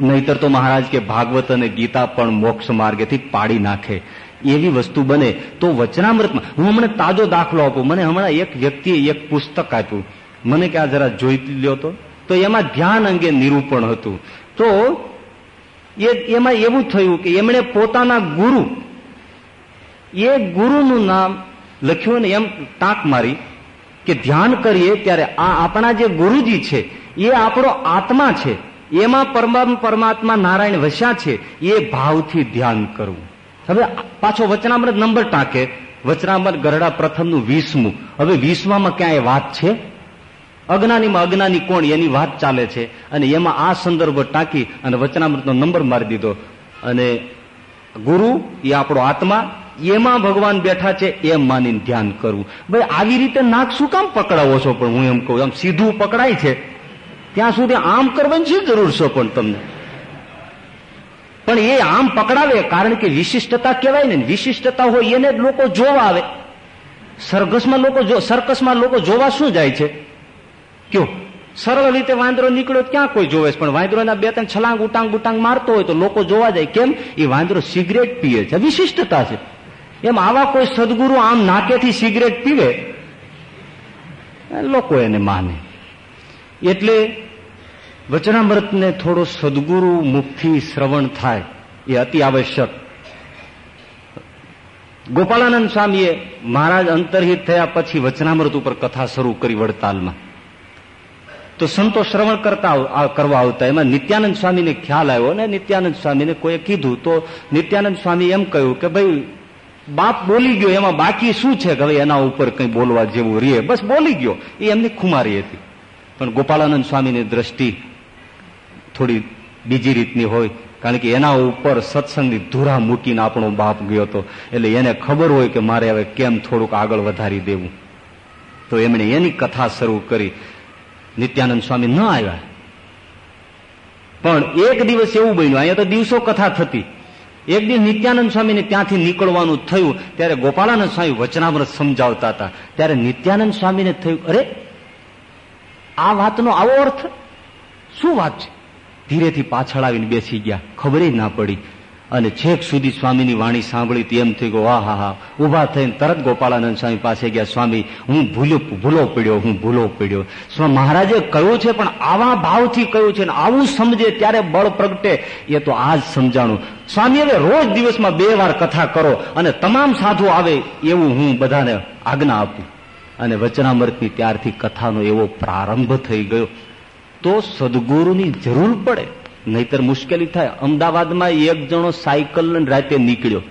નહીતર તો મહારાજ કે ભાગવત અને ગીતા પણ મોક્ષ માર્ગેથી પાડી નાખે. એવી વસ્તુ બને તો વચનામૃતમાં હું હમણાં તાજો દાખલો આપું. મને હમણાં એક વ્યક્તિએ એક પુસ્તક આપ્યું. મને કે આ જરા જોઈ લ્યો તો. તો એમાં ધ્યાન અંગે નિરૂપણ હતું. તો એ એમાં એવું થયું કે એમણે પોતાના ગુરુ, એ ગુરુનું નામ લખ્યું ને એમ ટાંક મારી કે ધ્યાન કરીએ ત્યારે આ આપણા જે ગુરુજી છે, એ આપણો આત્મા છે. એમાં પરમાત્મા નારાયણ વસ્યા છે, એ ભાવથી ધ્યાન કરવું. હવે પાછો વચનામૃત નંબર ટાંકે. વચનામૃત ગરડા પ્રથમનું વીસમું. હવે વીસમાં ક્યાંય વાત છે? અજ્ઞાનીમાં અજ્ઞાની કોણ? એની વાત ચાલે છે. અને એમાં આ સંદર્ભ ટાંકી અને વચનામૃતનો નંબર મારી દીધો. અને ગુરુ, એ આપણો આત્મા, એમાં ભગવાન બેઠા છે, એમ માનીને ધ્યાન કરવું. ભાઈ, આવી રીતે નાક શું કામ પકડાવો છો? પણ હું એમ કહું, આમ સીધું પકડાય છે. ત્યાં સુધી આમ કરવાની છે જરૂર છે પણ તમને? પણ એ આમ પકડાવે કારણ કે વિશિષ્ટતા કહેવાય ને, વિશિષ્ટતા હોય એને લોકો જોવા આવે. સરઘસમાં લોકો સર્કસમાં લોકો જોવા શું જાય છે? કયો? સરળ રીતે વાંદરો નીકળ્યો ક્યાં કોઈ જોવે પણ વાંદરોના બે ત્રણ છલાંગ ઉટાંગ ઉટાંગ મારતો હોય તો લોકો જોવા જાય. કેમ? એ વાંદરો સિગરેટ પીએ છે. વિશિષ્ટતા છે. એમ આવા કોઈ સદગુરુ આમ નાકેથી સિગરેટ પીવે? લોકો એને માને. એટલે વચનામૃતને થોડો સદગુરુ મુખથી શ્રવણ થાય એ અતિ આવશ્યક. ગોપાલાનંદ સ્વામીએ મહારાજ અંતરહિત થયા પછી વચનામૃત ઉપર કથા શરૂ કરી વડતાલમાં. તો સંતો શ્રવણ કરતા કરવા આવતા. એમાં નિત્યાનંદ સ્વામીને ખ્યાલ આવ્યો અને નિત્યાનંદ સ્વામીને કોઈએ કીધું. તો નિત્યાનંદ સ્વામી એમ કહ્યું કે ભાઈ, બાપ બોલી ગયો, એમાં બાકી શું છે કે હવે એના ઉપર કંઈ બોલવા જેવું રે? બસ બોલી ગયો. એ એમની ખુમારી હતી. પણ ગોપાળાનંદ સ્વામીની દ્રષ્ટિ થોડી બીજી રીતની હોય, કારણ કે એના ઉપર સત્સંગની ધૂરા મૂકીને આપણો બાપ ગયો હતો. એટલે એને ખબર હોય કે મારે હવે કેમ થોડુંક આગળ વધારી દેવું. તો એમણે એની કથા શરૂ કરી. નિત્યાનંદ સ્વામી ન આવ્યા. પણ એક દિવસ એવું બન્યું, અહીંયા તો દિવસો કથા થતી. એક દિવસ નિત્યાનંદ સ્વામીને ત્યાંથી નીકળવાનું થયું, ત્યારે ગોપાળાનંદ સ્વામી વચનામૃત સમજાવતા હતા. ત્યારે નિત્યાનંદ સ્વામીને થયું, અરે આ વાતનો આવો અર્થ? શું વાત છે? ધીરેથી પાછળ આવીને બેસી ગયા. ખબર ના પડી. અને છેક સુધી સ્વામીની વાણી સાંભળી તેમ થઈ ગયો વાહ, હા હા. ઊભા થઈને તરત ગોપાળાનંદ સ્વામી પાસે ગયા. સ્વામી, હું ભૂલો ભૂલો પડ્યો, હું ભૂલો પડ્યો. મહારાજે કહ્યું છે, પણ આવા ભાવથી કહ્યું છે ને આવું સમજે ત્યારે બળ પ્રગટે. એ તો આજ સમજાણું. સ્વામી, હવે રોજ દિવસમાં બે વાર કથા કરો અને તમામ સાધુ આવે એવું હું બધાને આજ્ઞા આપું. અને વચનામૃતની ત્યારથી કથાનો એવો પ્રારંભ થઈ ગયો. તો સદગુરુની જરૂર પડે, નહીતર મુશ્કેલી થાય. અમદાવાદમાં એક જણો સાયકલ રાતે નીકળ્યો.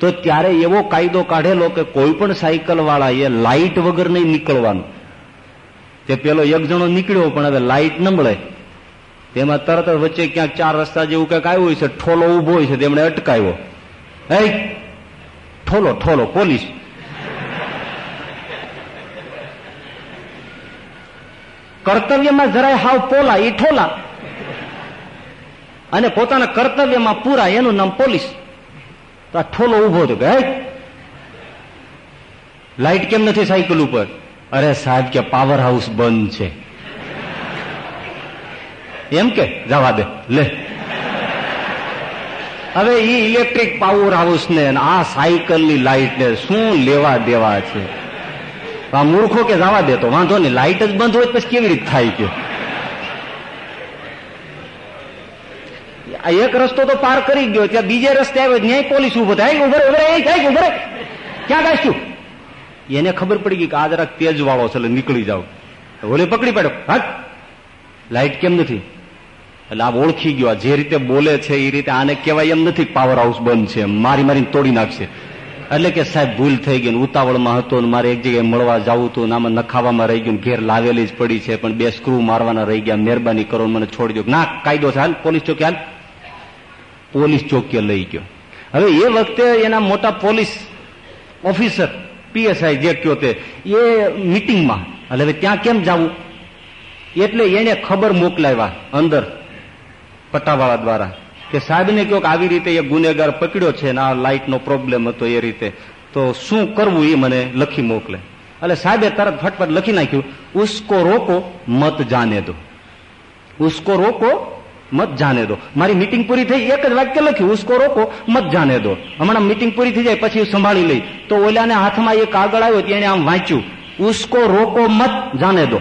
તો ત્યારે એવો કાયદો કાઢેલો કે કોઈ પણ સાયકલ એ લાઇટ વગર નહીં નીકળવાનું. તે પેલો એક જણો નીકળ્યો, પણ હવે લાઇટ ન મળે. તેમાં તરત વચ્ચે ક્યાંક ચાર રસ્તા જેવું કંઈક આવ્યું છે, ઠોલો ઊભો હોય છે, તેમણે અટકાવ્યો. એ ઠોલો ઠોલો, પોલીસ. કર્તવ્યમાં જરાય હાવ પોલા એ અને પોતાના કર્તવ્યમાં પૂરા, એનું નામ પોલીસ. તો આ ઠોલો ઊભો હતો કે લાઈટ કેમ નથી સાયકલ ઉપર? અરે સાહેબ, કે પાવર હાઉસ બંધ છે. એમ કે, જવા દે, લે. હવે ઈ ઇલેક્ટ્રિક પાવર હાઉસ ને આ સાયકલની લાઈટ ને શું લેવા દેવા છે? આ મૂર્ખો કે જવા દેતો વાંધો નહીં, લાઈટ જ બંધ હોય પછી કેવી રીતે થાય કે? આ એક રસ્તો તો પાર કરી ગયો, ત્યાં બીજે રસ્તે આવ્યો ન્યાય પોલીસ ઊભો થાય ઉભરે ઉભરે ઉભરે ક્યાં ગાઈશું એને ખબર પડી ગઈ કે આ જરાક તેજ વાળો છે, એટલે નીકળી જાવ ઓલે પકડી પડ્યો હા લાઈટ કેમ નથી? એટલે આ ઓળખી ગયો જે રીતે બોલે છે એ રીતે આને કહેવાય એમ નથી પાવર હાઉસ બંધ છે મારી મારીને તોડી નાખશે. એટલે કે સાહેબ, ભૂલ થઈ ગઈ ઉતાવળમાં હતો ને મારે એક જગ્યાએ મળવા જવું હતું આમાં નખાવામાં રહી ગયું ઘેર લાવેલી જ પડી છે, પણ બે સ્ક્રૂ મારવાના રહી ગયા. મહેરબાની કરો મને છોડી દો. ના, કાયદો છે. હાલ, પોલીસ ચોકી, હાલ. પોલીસ ચોકીએ લઈ ગયો. હવે એ વખતે એના મોટા પોલીસ ઓફિસર, પીએસઆઈ જે કયો તે, એ મિટિંગમાં એટલે હવે ત્યાં કેમ જવું? એટલે એને ખબર મોકલાવ્યા અંદર પટ્ટાવાળા દ્વારા. કે સાહેબને કહો કે આવી રીતે એ ગુનેગાર પકડ્યો છે ને આ લાઇટનો પ્રોબ્લેમ હતો એ રીતે, તો શું કરવું એ મને લખી મોકલે. એટલે સાહેબે તરત ફટફટ લખી નાખ્યું, ઉસકો રોકો, મત જાને દો. ઉસકો રોકો, મત જાને દો. મારી મીટિંગ પૂરી થઈ, એક જ વાક્ય લખ્યું, ઉસકો રોકો, મત જાને દો. હમણાં મીટિંગ પૂરી થઈ જાય, પછી સંભાળી લઈ. તો ઓલાને હાથમાં એક આગળ આવ્યો એને આમ વાંચ્યું, ઉસકો રોકો, મત જાને દો.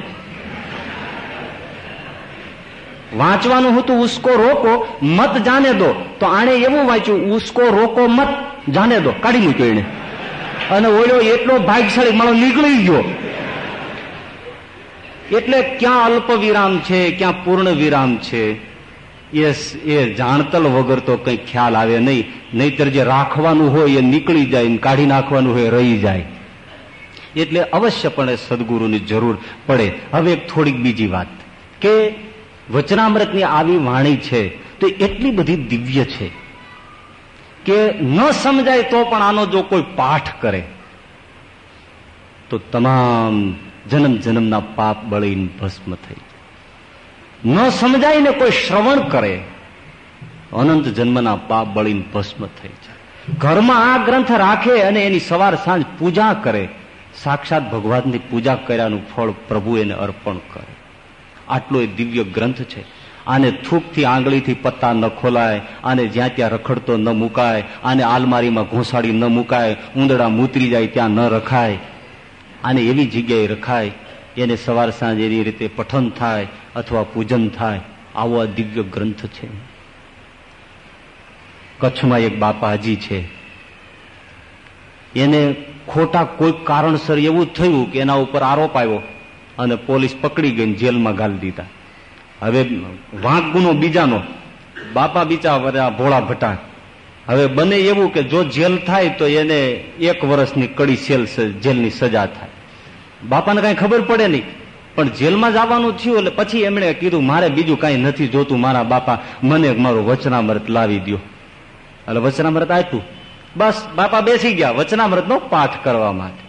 વાંચવાનું હતું, ઉસકો રોકો, મત જાને દો. તો આણે એવું વાંચ્યું, ઉસકો રોકો મત જાને દો. કાઢી મૂક્યો એને અને ઓલો એટલો ભાગશાળી, મારો નીકળી ગયો. એટલે ક્યાં અલ્પ વિરામ છે, ક્યાં પૂર્ણ વિરામ છે? એ એ જાણતલ વગર તો કઈ ખ્યાલ આવે નહીં. નહીતર જે રાખવાનું હોય એ નીકળી જાય કાઢી નાખવાનું હોય રહી જાય. એટલે અવશ્યપણે સદગુરુની જરૂર પડે. હવે એક થોડીક બીજી વાત. કે વચનામૃતની આવી વાણી છે તો એટલી બધી દિવ્ય છે કે ન સમજાય તો પણ આનો જો કોઈ પાઠ કરે, તો તમામ જન્મ જન્મના પાપ બળીને ભસ્મ થઈ ન સમજાય ને કોઈ શ્રવણ કરે, અનંત જન્મના પાપ બળીને ભસ્મ થઈ જાય. ઘરમાં આ ગ્રંથ રાખે અને એની સવાર સાંજ પૂજા કરે, સાક્ષાત ભગવાનની પૂજા કર્યાનું ફળ પ્રભુ એને અર્પણ કરે. આટલો એ દિવ્ય ગ્રંથ છે. આને થૂકથી આંગળીથી પત્તા ન ખોલાય, આને જ્યાં ત્યાં રખડતો ન મુકાય, આને આલમારીમાં ઘોસાડી ન મુકાય ઉંદડા મૂતરી જાય ત્યાં ન રખાય. આને એવી જગ્યાએ રખાય, એને સવાર સાંજ એની રીતે પઠન થાય અથવા પૂજન થાય. આવો આ દિવ્ય ગ્રંથ છે. કચ્છમાં એક બાપાજી છે. એને ખોટા કોઈ કારણસર એવું થયું કે એના ઉપર આરોપ આવ્યો. અને પોલીસ પકડી ગઈ જેલમાં ગાલી દીધા. હવે વાંક ગુનો બીજાનો. બાપા બીચા વર્યા ભોળા ભટા હવે બને એવું કે જો જેલ થાય તો એને એક વર્ષની કડી સેલ જેલની સજા થાય. બાપાને કઈ ખબર પડે નહીં. પણ જેલમાં જવાનું થયું એટલે પછી એમણે કીધું, મારે બીજું કઈ નથી જોતું. મારા બાપા મને મારું વચનામૃત લાવી દો એટલે વચનામૃત આપ્યું. બસ બાપા બેસી ગયા. વચનામૃતનો પાઠ કરવા માટે.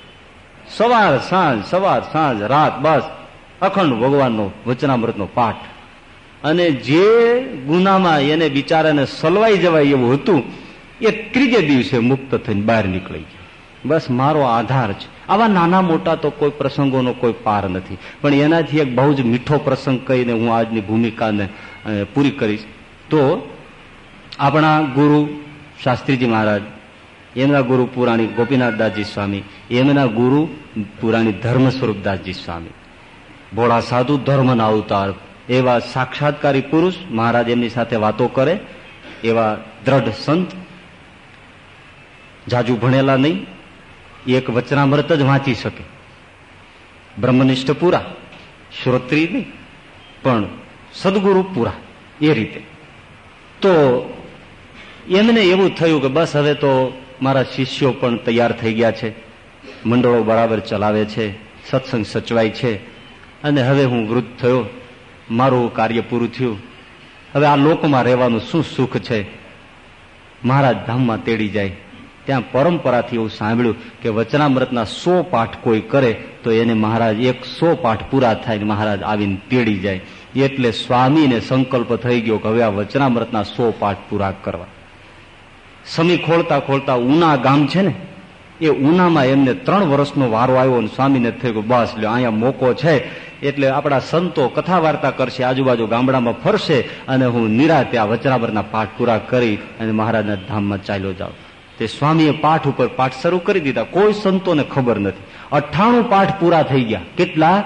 સવાર સાંજ સવાર સાંજ, રાત, બસ, અખંડ ભગવાનનો વચનામૃતનો પાઠ. અને જે ગુનામાં એને બિચારાને સલવાઈ જવાય એવું હતું, એ ત્રીજે દિવસે મુક્ત થઈને બહાર નીકળી ગયો. બસ મારો આધાર છે. આવા નાના મોટા તો કોઈ પ્રસંગોનો કોઈ પાર નથી. પણ એનાથી એક બહુ જ મીઠો પ્રસંગ કહીને હું આજની ભૂમિકાને પૂરી કરીશ. તો આપણા ગુરુ શાસ્ત્રીજી મહારાજ એમના ગુરુ પુરાણી ગોપીનાથદાસજી સ્વામી, એમના ગુરુ પુરાણી ધર્મ સ્વરૂપદાસજી સ્વામી. ભોળા સાધુ ધર્મના અવતાર, એવા સાક્ષાત્કારી પુરુષ મહારાજ એમની સાથે વાતો કરે, એવા દ્રઢ સંત, જાજુ ભણેલા નહીં, એક વચનામૃત જ વાંચી શકે. બ્રહ્મનિષ્ઠ પૂરા શ્રોત્રી નહીં, પણ સદગુરુ પૂરા, એ રીતે. તો એમને એવું થયું કે બસ હવે તો મારા શિષ્યો પણ તૈયાર થઈ ગયા છે. મંડળો બરાબર ચલાવે છે. સત્સંગ સચવાય છે. અને હવે હું વૃદ્ધ થયો. મારું કાર્ય પૂરું થયું. હવે આ લોકમાં રહેવાનું શું સુખ છે? મહારાજ ધામમાં તેડી જાય. ત્યાં પરંપરાથી એવું સાંભળ્યું કે વચનામૃતના સો પાઠ કોઈ કરે તો એને મહારાજ એક સો પાઠ પૂરા થાય મહારાજ આવીને તેડી જાય. એટલે સ્વામીને સંકલ્પ થઈ ગયો કે હવે આ વચનામૃતના સો પાઠ પૂરા કરવા. સમી ખોલતા ખોલતા ઉના ગામ છે ને, એ ઉનામાં એમને ત્રણ વર્ષનો વારો આવ્યો અને સ્વામીને થયું બસ લ્યો, અહીંયા મોકો છે. એટલે આપણા સંતો કથા વાર્તા કરશે, આજુબાજુ ગામડામાં ફરશે અને હું નિરાતે આ વચનામૃતના પાઠ પૂરા કરી અને મહારાજના ધામમાં ચાલ્યો જાઉં. તે સ્વામીએ પાઠ ઉપર પાઠ શરૂ કરી દીધા. કોઈ સંતોને ખબર નથી. અઠ્ઠાણું પાઠ પૂરા થઈ ગયા. કેટલા?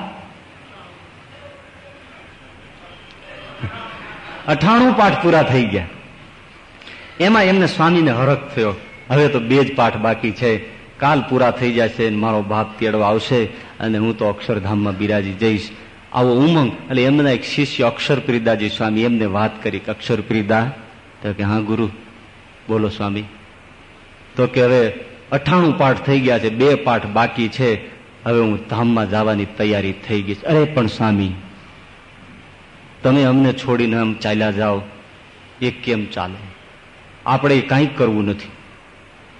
અઠાણું પાઠ પૂરા થઈ ગયા. એમાં એમને સ્વામીને હરખ થયો. હવે તો બે જ પાઠ બાકી છે. કાલ પૂરા થઈ જશે મારો બાપ તેડવા આવશે અને હું તો અક્ષરધામમાં બિરાજી જઈશ. આવો ઉમંગ, એટલે એમના એક શિષ્ય અક્ષરપ્રિદાજી સ્વામી, એમને વાત કરી અક્ષરપ્રિદા. તો કે, હા, ગુરુ. બોલો સ્વામી. તો કે, હવે અઠાણું પાઠ થઈ ગયા છે, બે પાઠ બાકી છે. હવે હું ધામમાં જવાની તૈયારી થઈ ગઈ છે. અરે, પણ સ્વામી, તમે અમને છોડીને આમ ચાલ્યા જાઓ. એ કેમ ચાલે? આપણે કાંઈ કરવું નથી.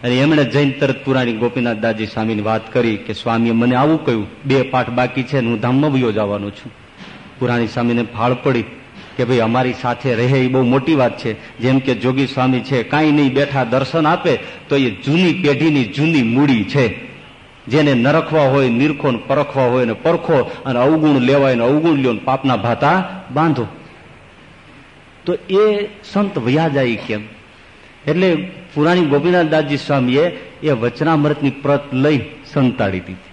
અને એમણે જૈન તરત પુરાણી ગોપીનાથ દાજી સ્વામીની વાત કરી કે, સ્વામીએ મને આવું કહ્યું, બે પાઠ બાકી છે હું ધામમાં વયો જવાનો છું. પુરાણી સ્વામીને ફાળ પડી કે, ભાઈ, અમારી સાથે રહે એ બહુ મોટી વાત છે. જેમ કે જોગી સ્વામી છે, કાંઈ નહીં, બેઠા દર્શન આપે, તો એ જૂની પેઢીની જૂની મૂડી છે. જેને નરખવા હોય, નિરખો પરખવા હોય ને પરખો, અને અવગુણ લેવાય ને અવગુણ લ્યો પાપના ભાતા બાંધો. તો એ સંત વયા કેમ? એટલે પુરાણી ગોપીનાથદાસજી સ્વામીએ એ વચનામૃતની પ્રત લઈ સંતાડી દીધી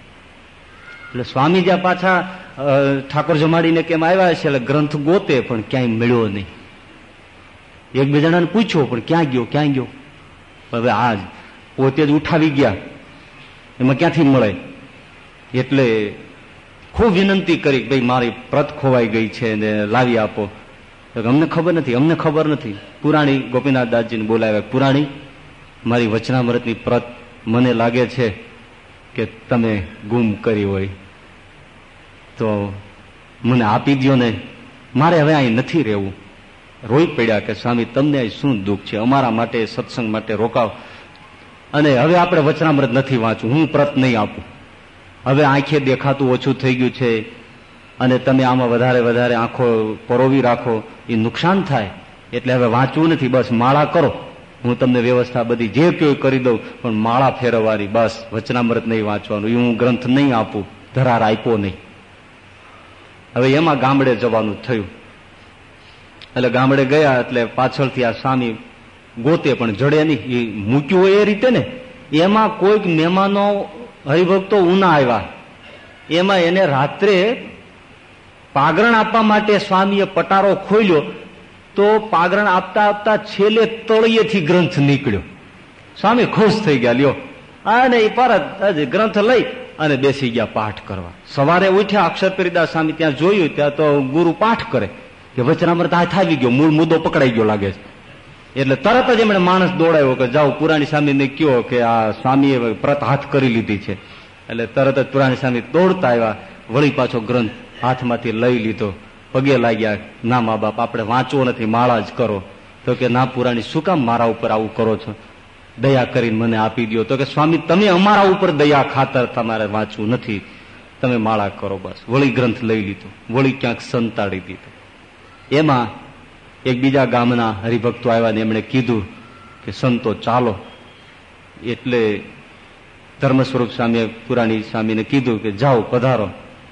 એટલે સ્વામી જ્યાં પાછા ઠાકોર જમાડીને કેમ આવ્યા છે એટલે ગ્રંથ ગોતે પણ ક્યાંય મળ્યો નહીં. એકબીજાને પૂછ્યો પણ ક્યાં ગયો ક્યાં ગયો? હવે આજ પોતે જ ઉઠાવી ગયા. એમાં ક્યાંથી મળે? એટલે ખૂબ વિનંતી કરી ભાઈ મારી પ્રત ખોવાઈ ગઈ છે ને લાવી આપો. અમને ખબર નથી, અમને ખબર નથી. પુરાણી ગોપીનાથ દાસજીને બોલાવ્યા, પુરાણી, મારી વચનામૃતની પ્રત મને લાગે છે કે તમે ગુમ કરી હોય. તો મને આપી દો ને. મારે હવે અહીં નથી રહેવું. રોઈ પડ્યા કે, સ્વામી, તમને અહીં શું દુઃખ છે? અમારા માટે, સત્સંગ માટે રોકાવ. અને હવે આપણે વચનામૃત નથી વાંચવું. હું પ્રત નહીં આપું. હવે આંખે દેખાતું ઓછું થઈ ગયું છે. અને તમે આમાં વધારે વધારે આંખો પરોવી રાખો, એ નુકસાન થાય. એટલે હવે વાંચવું નથી, બસ માળા કરો. હું તમને વ્યવસ્થા બધી જે કયો કરી દઉં, પણ માળા ફેરવવાની, બસ વચનામૃત નહીં વાંચવાનું, એ હું ગ્રંથ નહીં આપું, ધરાર આપ્યો નહીં. હવે એમાં ગામડે જવાનું થયું. એટલે ગામડે ગયા, એટલે પાછળથી આ સ્વામી ગોતે પણ જડે નહીં, એ મૂક્યું હોય એ રીતે ને. એમાં કોઈક મહેમાનો, હરિભક્તો ઉના આવ્યા. એમાં એને રાત્રે પાગરણ આપવા માટે સ્વામીએ પટારો ખોલ્યો તો પાગરણ આપતા આપતા છેલ્લે તળિયેથી ગ્રંથ નીકળ્યો. સ્વામી ખુશ થઈ ગયા, લ્યો. અને એ પરત ગ્રંથ લઈ અને બેસી ગયા પાઠ કરવા. સવારે ઉઠ્યા અક્ષરપરિદાસ સ્વામી ત્યાં જોયું, ત્યાં તો ગુરુ પાઠ કરે. કે વચનામૃત હાથ આવી ગયો, મૂળ મુદ્દો પકડાઈ ગયો લાગે છે. એટલે તરત જ એમણે માણસ દોડાયો કે જાઓ, પુરાણી સ્વામીને કયો કે આ સ્વામીએ પ્રત હાથ કરી લીધી છે. એટલે તરત જ પુરાણી સ્વામી દોડતા આવ્યા, વળી પાછો ગ્રંથ હાથમાંથી લઈ લીધો. પગે લાગ્યા, ના મા બાપ, આપણે વાંચવો નથી, માળા જ કરો. તો કે, ના પુરાણી, શું કામ મારા ઉપર આવું કરો છો? દયા કરીને મને આપી દો તો કે, સ્વામી, તમે અમારા ઉપર દયા ખાતર તમારે વાંચવું નથી. તમે માળા કરો બસ. વળી ગ્રંથ લઈ લીધો. વળી ક્યાંક સંતાડી દીધો. એમાં એક બીજા ગામના હરિભક્તો આવ્યા ને એમણે કીધું કે, સંતો, ચાલો. એટલે ધર્મ સ્વરૂપ સ્વામીએ, પુરાણી સ્વામીને કીધું કે, જાઓ, પધારો.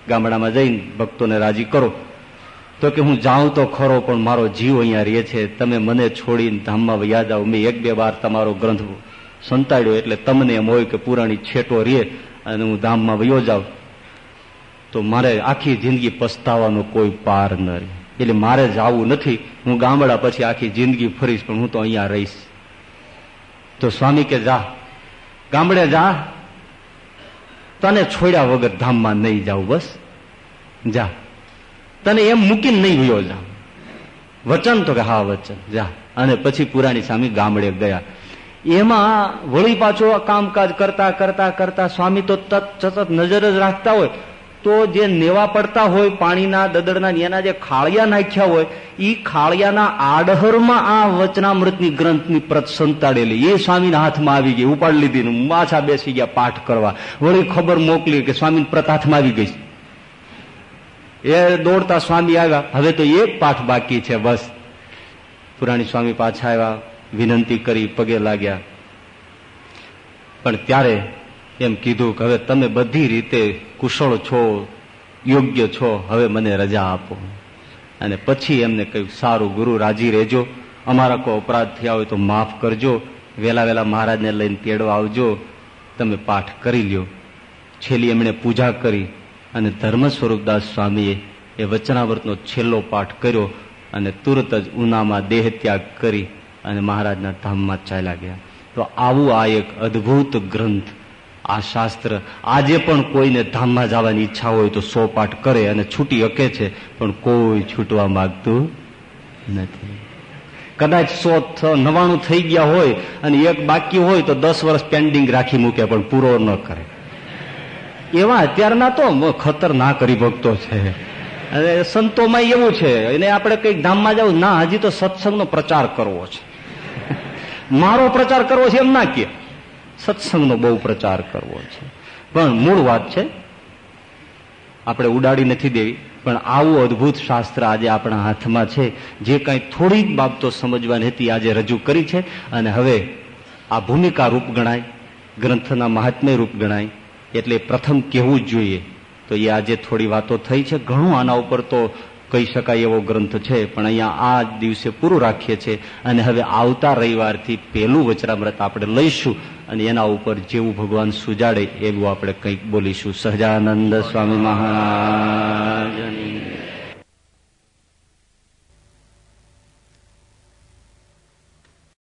ગામડામાં જઈને ભક્તોને રાજી કરો. તો કે હું જાઉં તો ખરો, પણ મારો જીવ અહીંયા રહે છે. તમે મને છોડીને ધામમાં વયા જાઓ મેં એક બે વાર તમારો ગ્રંથ સંતાડ્યો એટલે તમને એમ હોય કે પુરાણી છેટો રહે અને હું ધામમાં વયો જાઉં. તો મારે આખી જિંદગી પસ્તાવાનો કોઈ પાર ન રહે. એટલે મારે જવું નથી. હું ગામડા પછી આખી જિંદગી ફરીશ, પણ હું તો અહીંયા રહીશ. તો સ્વામી કે જા. ગામડે જા. તને છોડ્યા વગર ધામમાં નહીં જાવ બસ. જા. તને એમ મૂકીને નહીં ગયો જા. વચન તો કે હા, વચન. જા. અને પછી પુરાણી સ્વામી ગામડે ગયા. એમાં વળી પાછો કામકાજ કરતા કરતા કરતા સ્વામી તો તત સતત નજર જ રાખતા હોય. તો જે નેવા પડતા હોય, પાણીના દદડના એના જે ખાળિયા નાખ્યા હોય એ ખાળિયાના આડહરમાં આ વચનામૃતની ગ્રંથની પ્રત સંતાડેલી. એ સ્વામીના હાથમાં આવી ગઈ, ઉપાડ લીધી માછા બેસી ગયા પાઠ કરવા. વળી ખબર મોકલી કે સ્વામી પ્રત હાથમાં આવી ગઈ. એ દોડતા સ્વામી આવ્યા. હવે તો એક પાઠ બાકી છે, બસ. પુરાણી સ્વામી પાછા આવ્યા, વિનંતી કરી, પગે લાગ્યા. પણ ત્યારે એમ કીધું કે હવે તમે બધી રીતે કુશળ છો, યોગ્ય છો, હવે મને રજા આપો. અને પછી એમને કહ્યું, સારું ગુરુ, રાજી રહેજો. અમારા કોઈ અપરાધ થયા હોય તો માફ કરજો. વેલા વેલા મહારાજને લઈને તેડવા આવજો. તમે પાઠ કરી લ્યો. છેલ્લી એમણે પૂજા કરી અને ધર્મ સ્વરૂપદાસ સ્વામીએ એ વચનાવર્તનો છેલ્લો પાઠ કર્યો અને તુરત જ ઉનામાં દેહ ત્યાગ કરી અને મહારાજના ધામમાં ચાલ્યા ગયા. તો આવું આ એક અદભુત ગ્રંથ આ શાસ્ત્ર આજે પણ કોઈને ધામમાં જવાની ઈચ્છા હોય તો સો પાઠ કરે અને છૂટી શકે છે, પણ કોઈ છૂટવા માંગતું નથી. કદાચ સો નવાણું થઈ ગયા હોય અને એક બાકી હોય તો દસ વર્ષ પેન્ડિંગ રાખી મૂકે, પણ પૂરો ન કરે. એવા અત્યારના તો ખતરનાક ભક્તો છે. અને સંતોમાં એવું છે, એને આપણે કંઈક ધામમાં જવું, ના, હજી તો સત્સંગનો પ્રચાર કરવો છે. મારો પ્રચાર કરવો છે એમ ના કે સત્સંગનો બહુ પ્રચાર કરવો છે. પણ મૂળ વાત છે, આપણે ઉડાડી નથી દેવી, પણ આવું અદભુત શાસ્ત્ર આજે આપણા હાથમાં છે, જે કંઈ થોડીક બાબતો સમજવાની હતી આજે રજૂ કરી છે, અને હવે આ ભૂમિકા રૂપ ગણાય, ગ્રંથના મહાત્મ્ય રૂપ ગણાય, એટલે પ્રથમ કહેવું જ જોઈએ. તો એ આજે થોડી વાતો થઈ છે, ઘણું આના ઉપર તો કહી શકાય એવો ગ્રંથ છે, પણ અહીંયા આ દિવસે પૂરું રાખીએ છીએ, અને હવે આવતા રવિવારથી પહેલું વચરામૃત આપણે લઈશું અને એના ઉપર જેવું ભગવાન સુજાડે એવું આપણે કંઈક બોલીશું. સહજાનંદ સ્વામી મહારાજ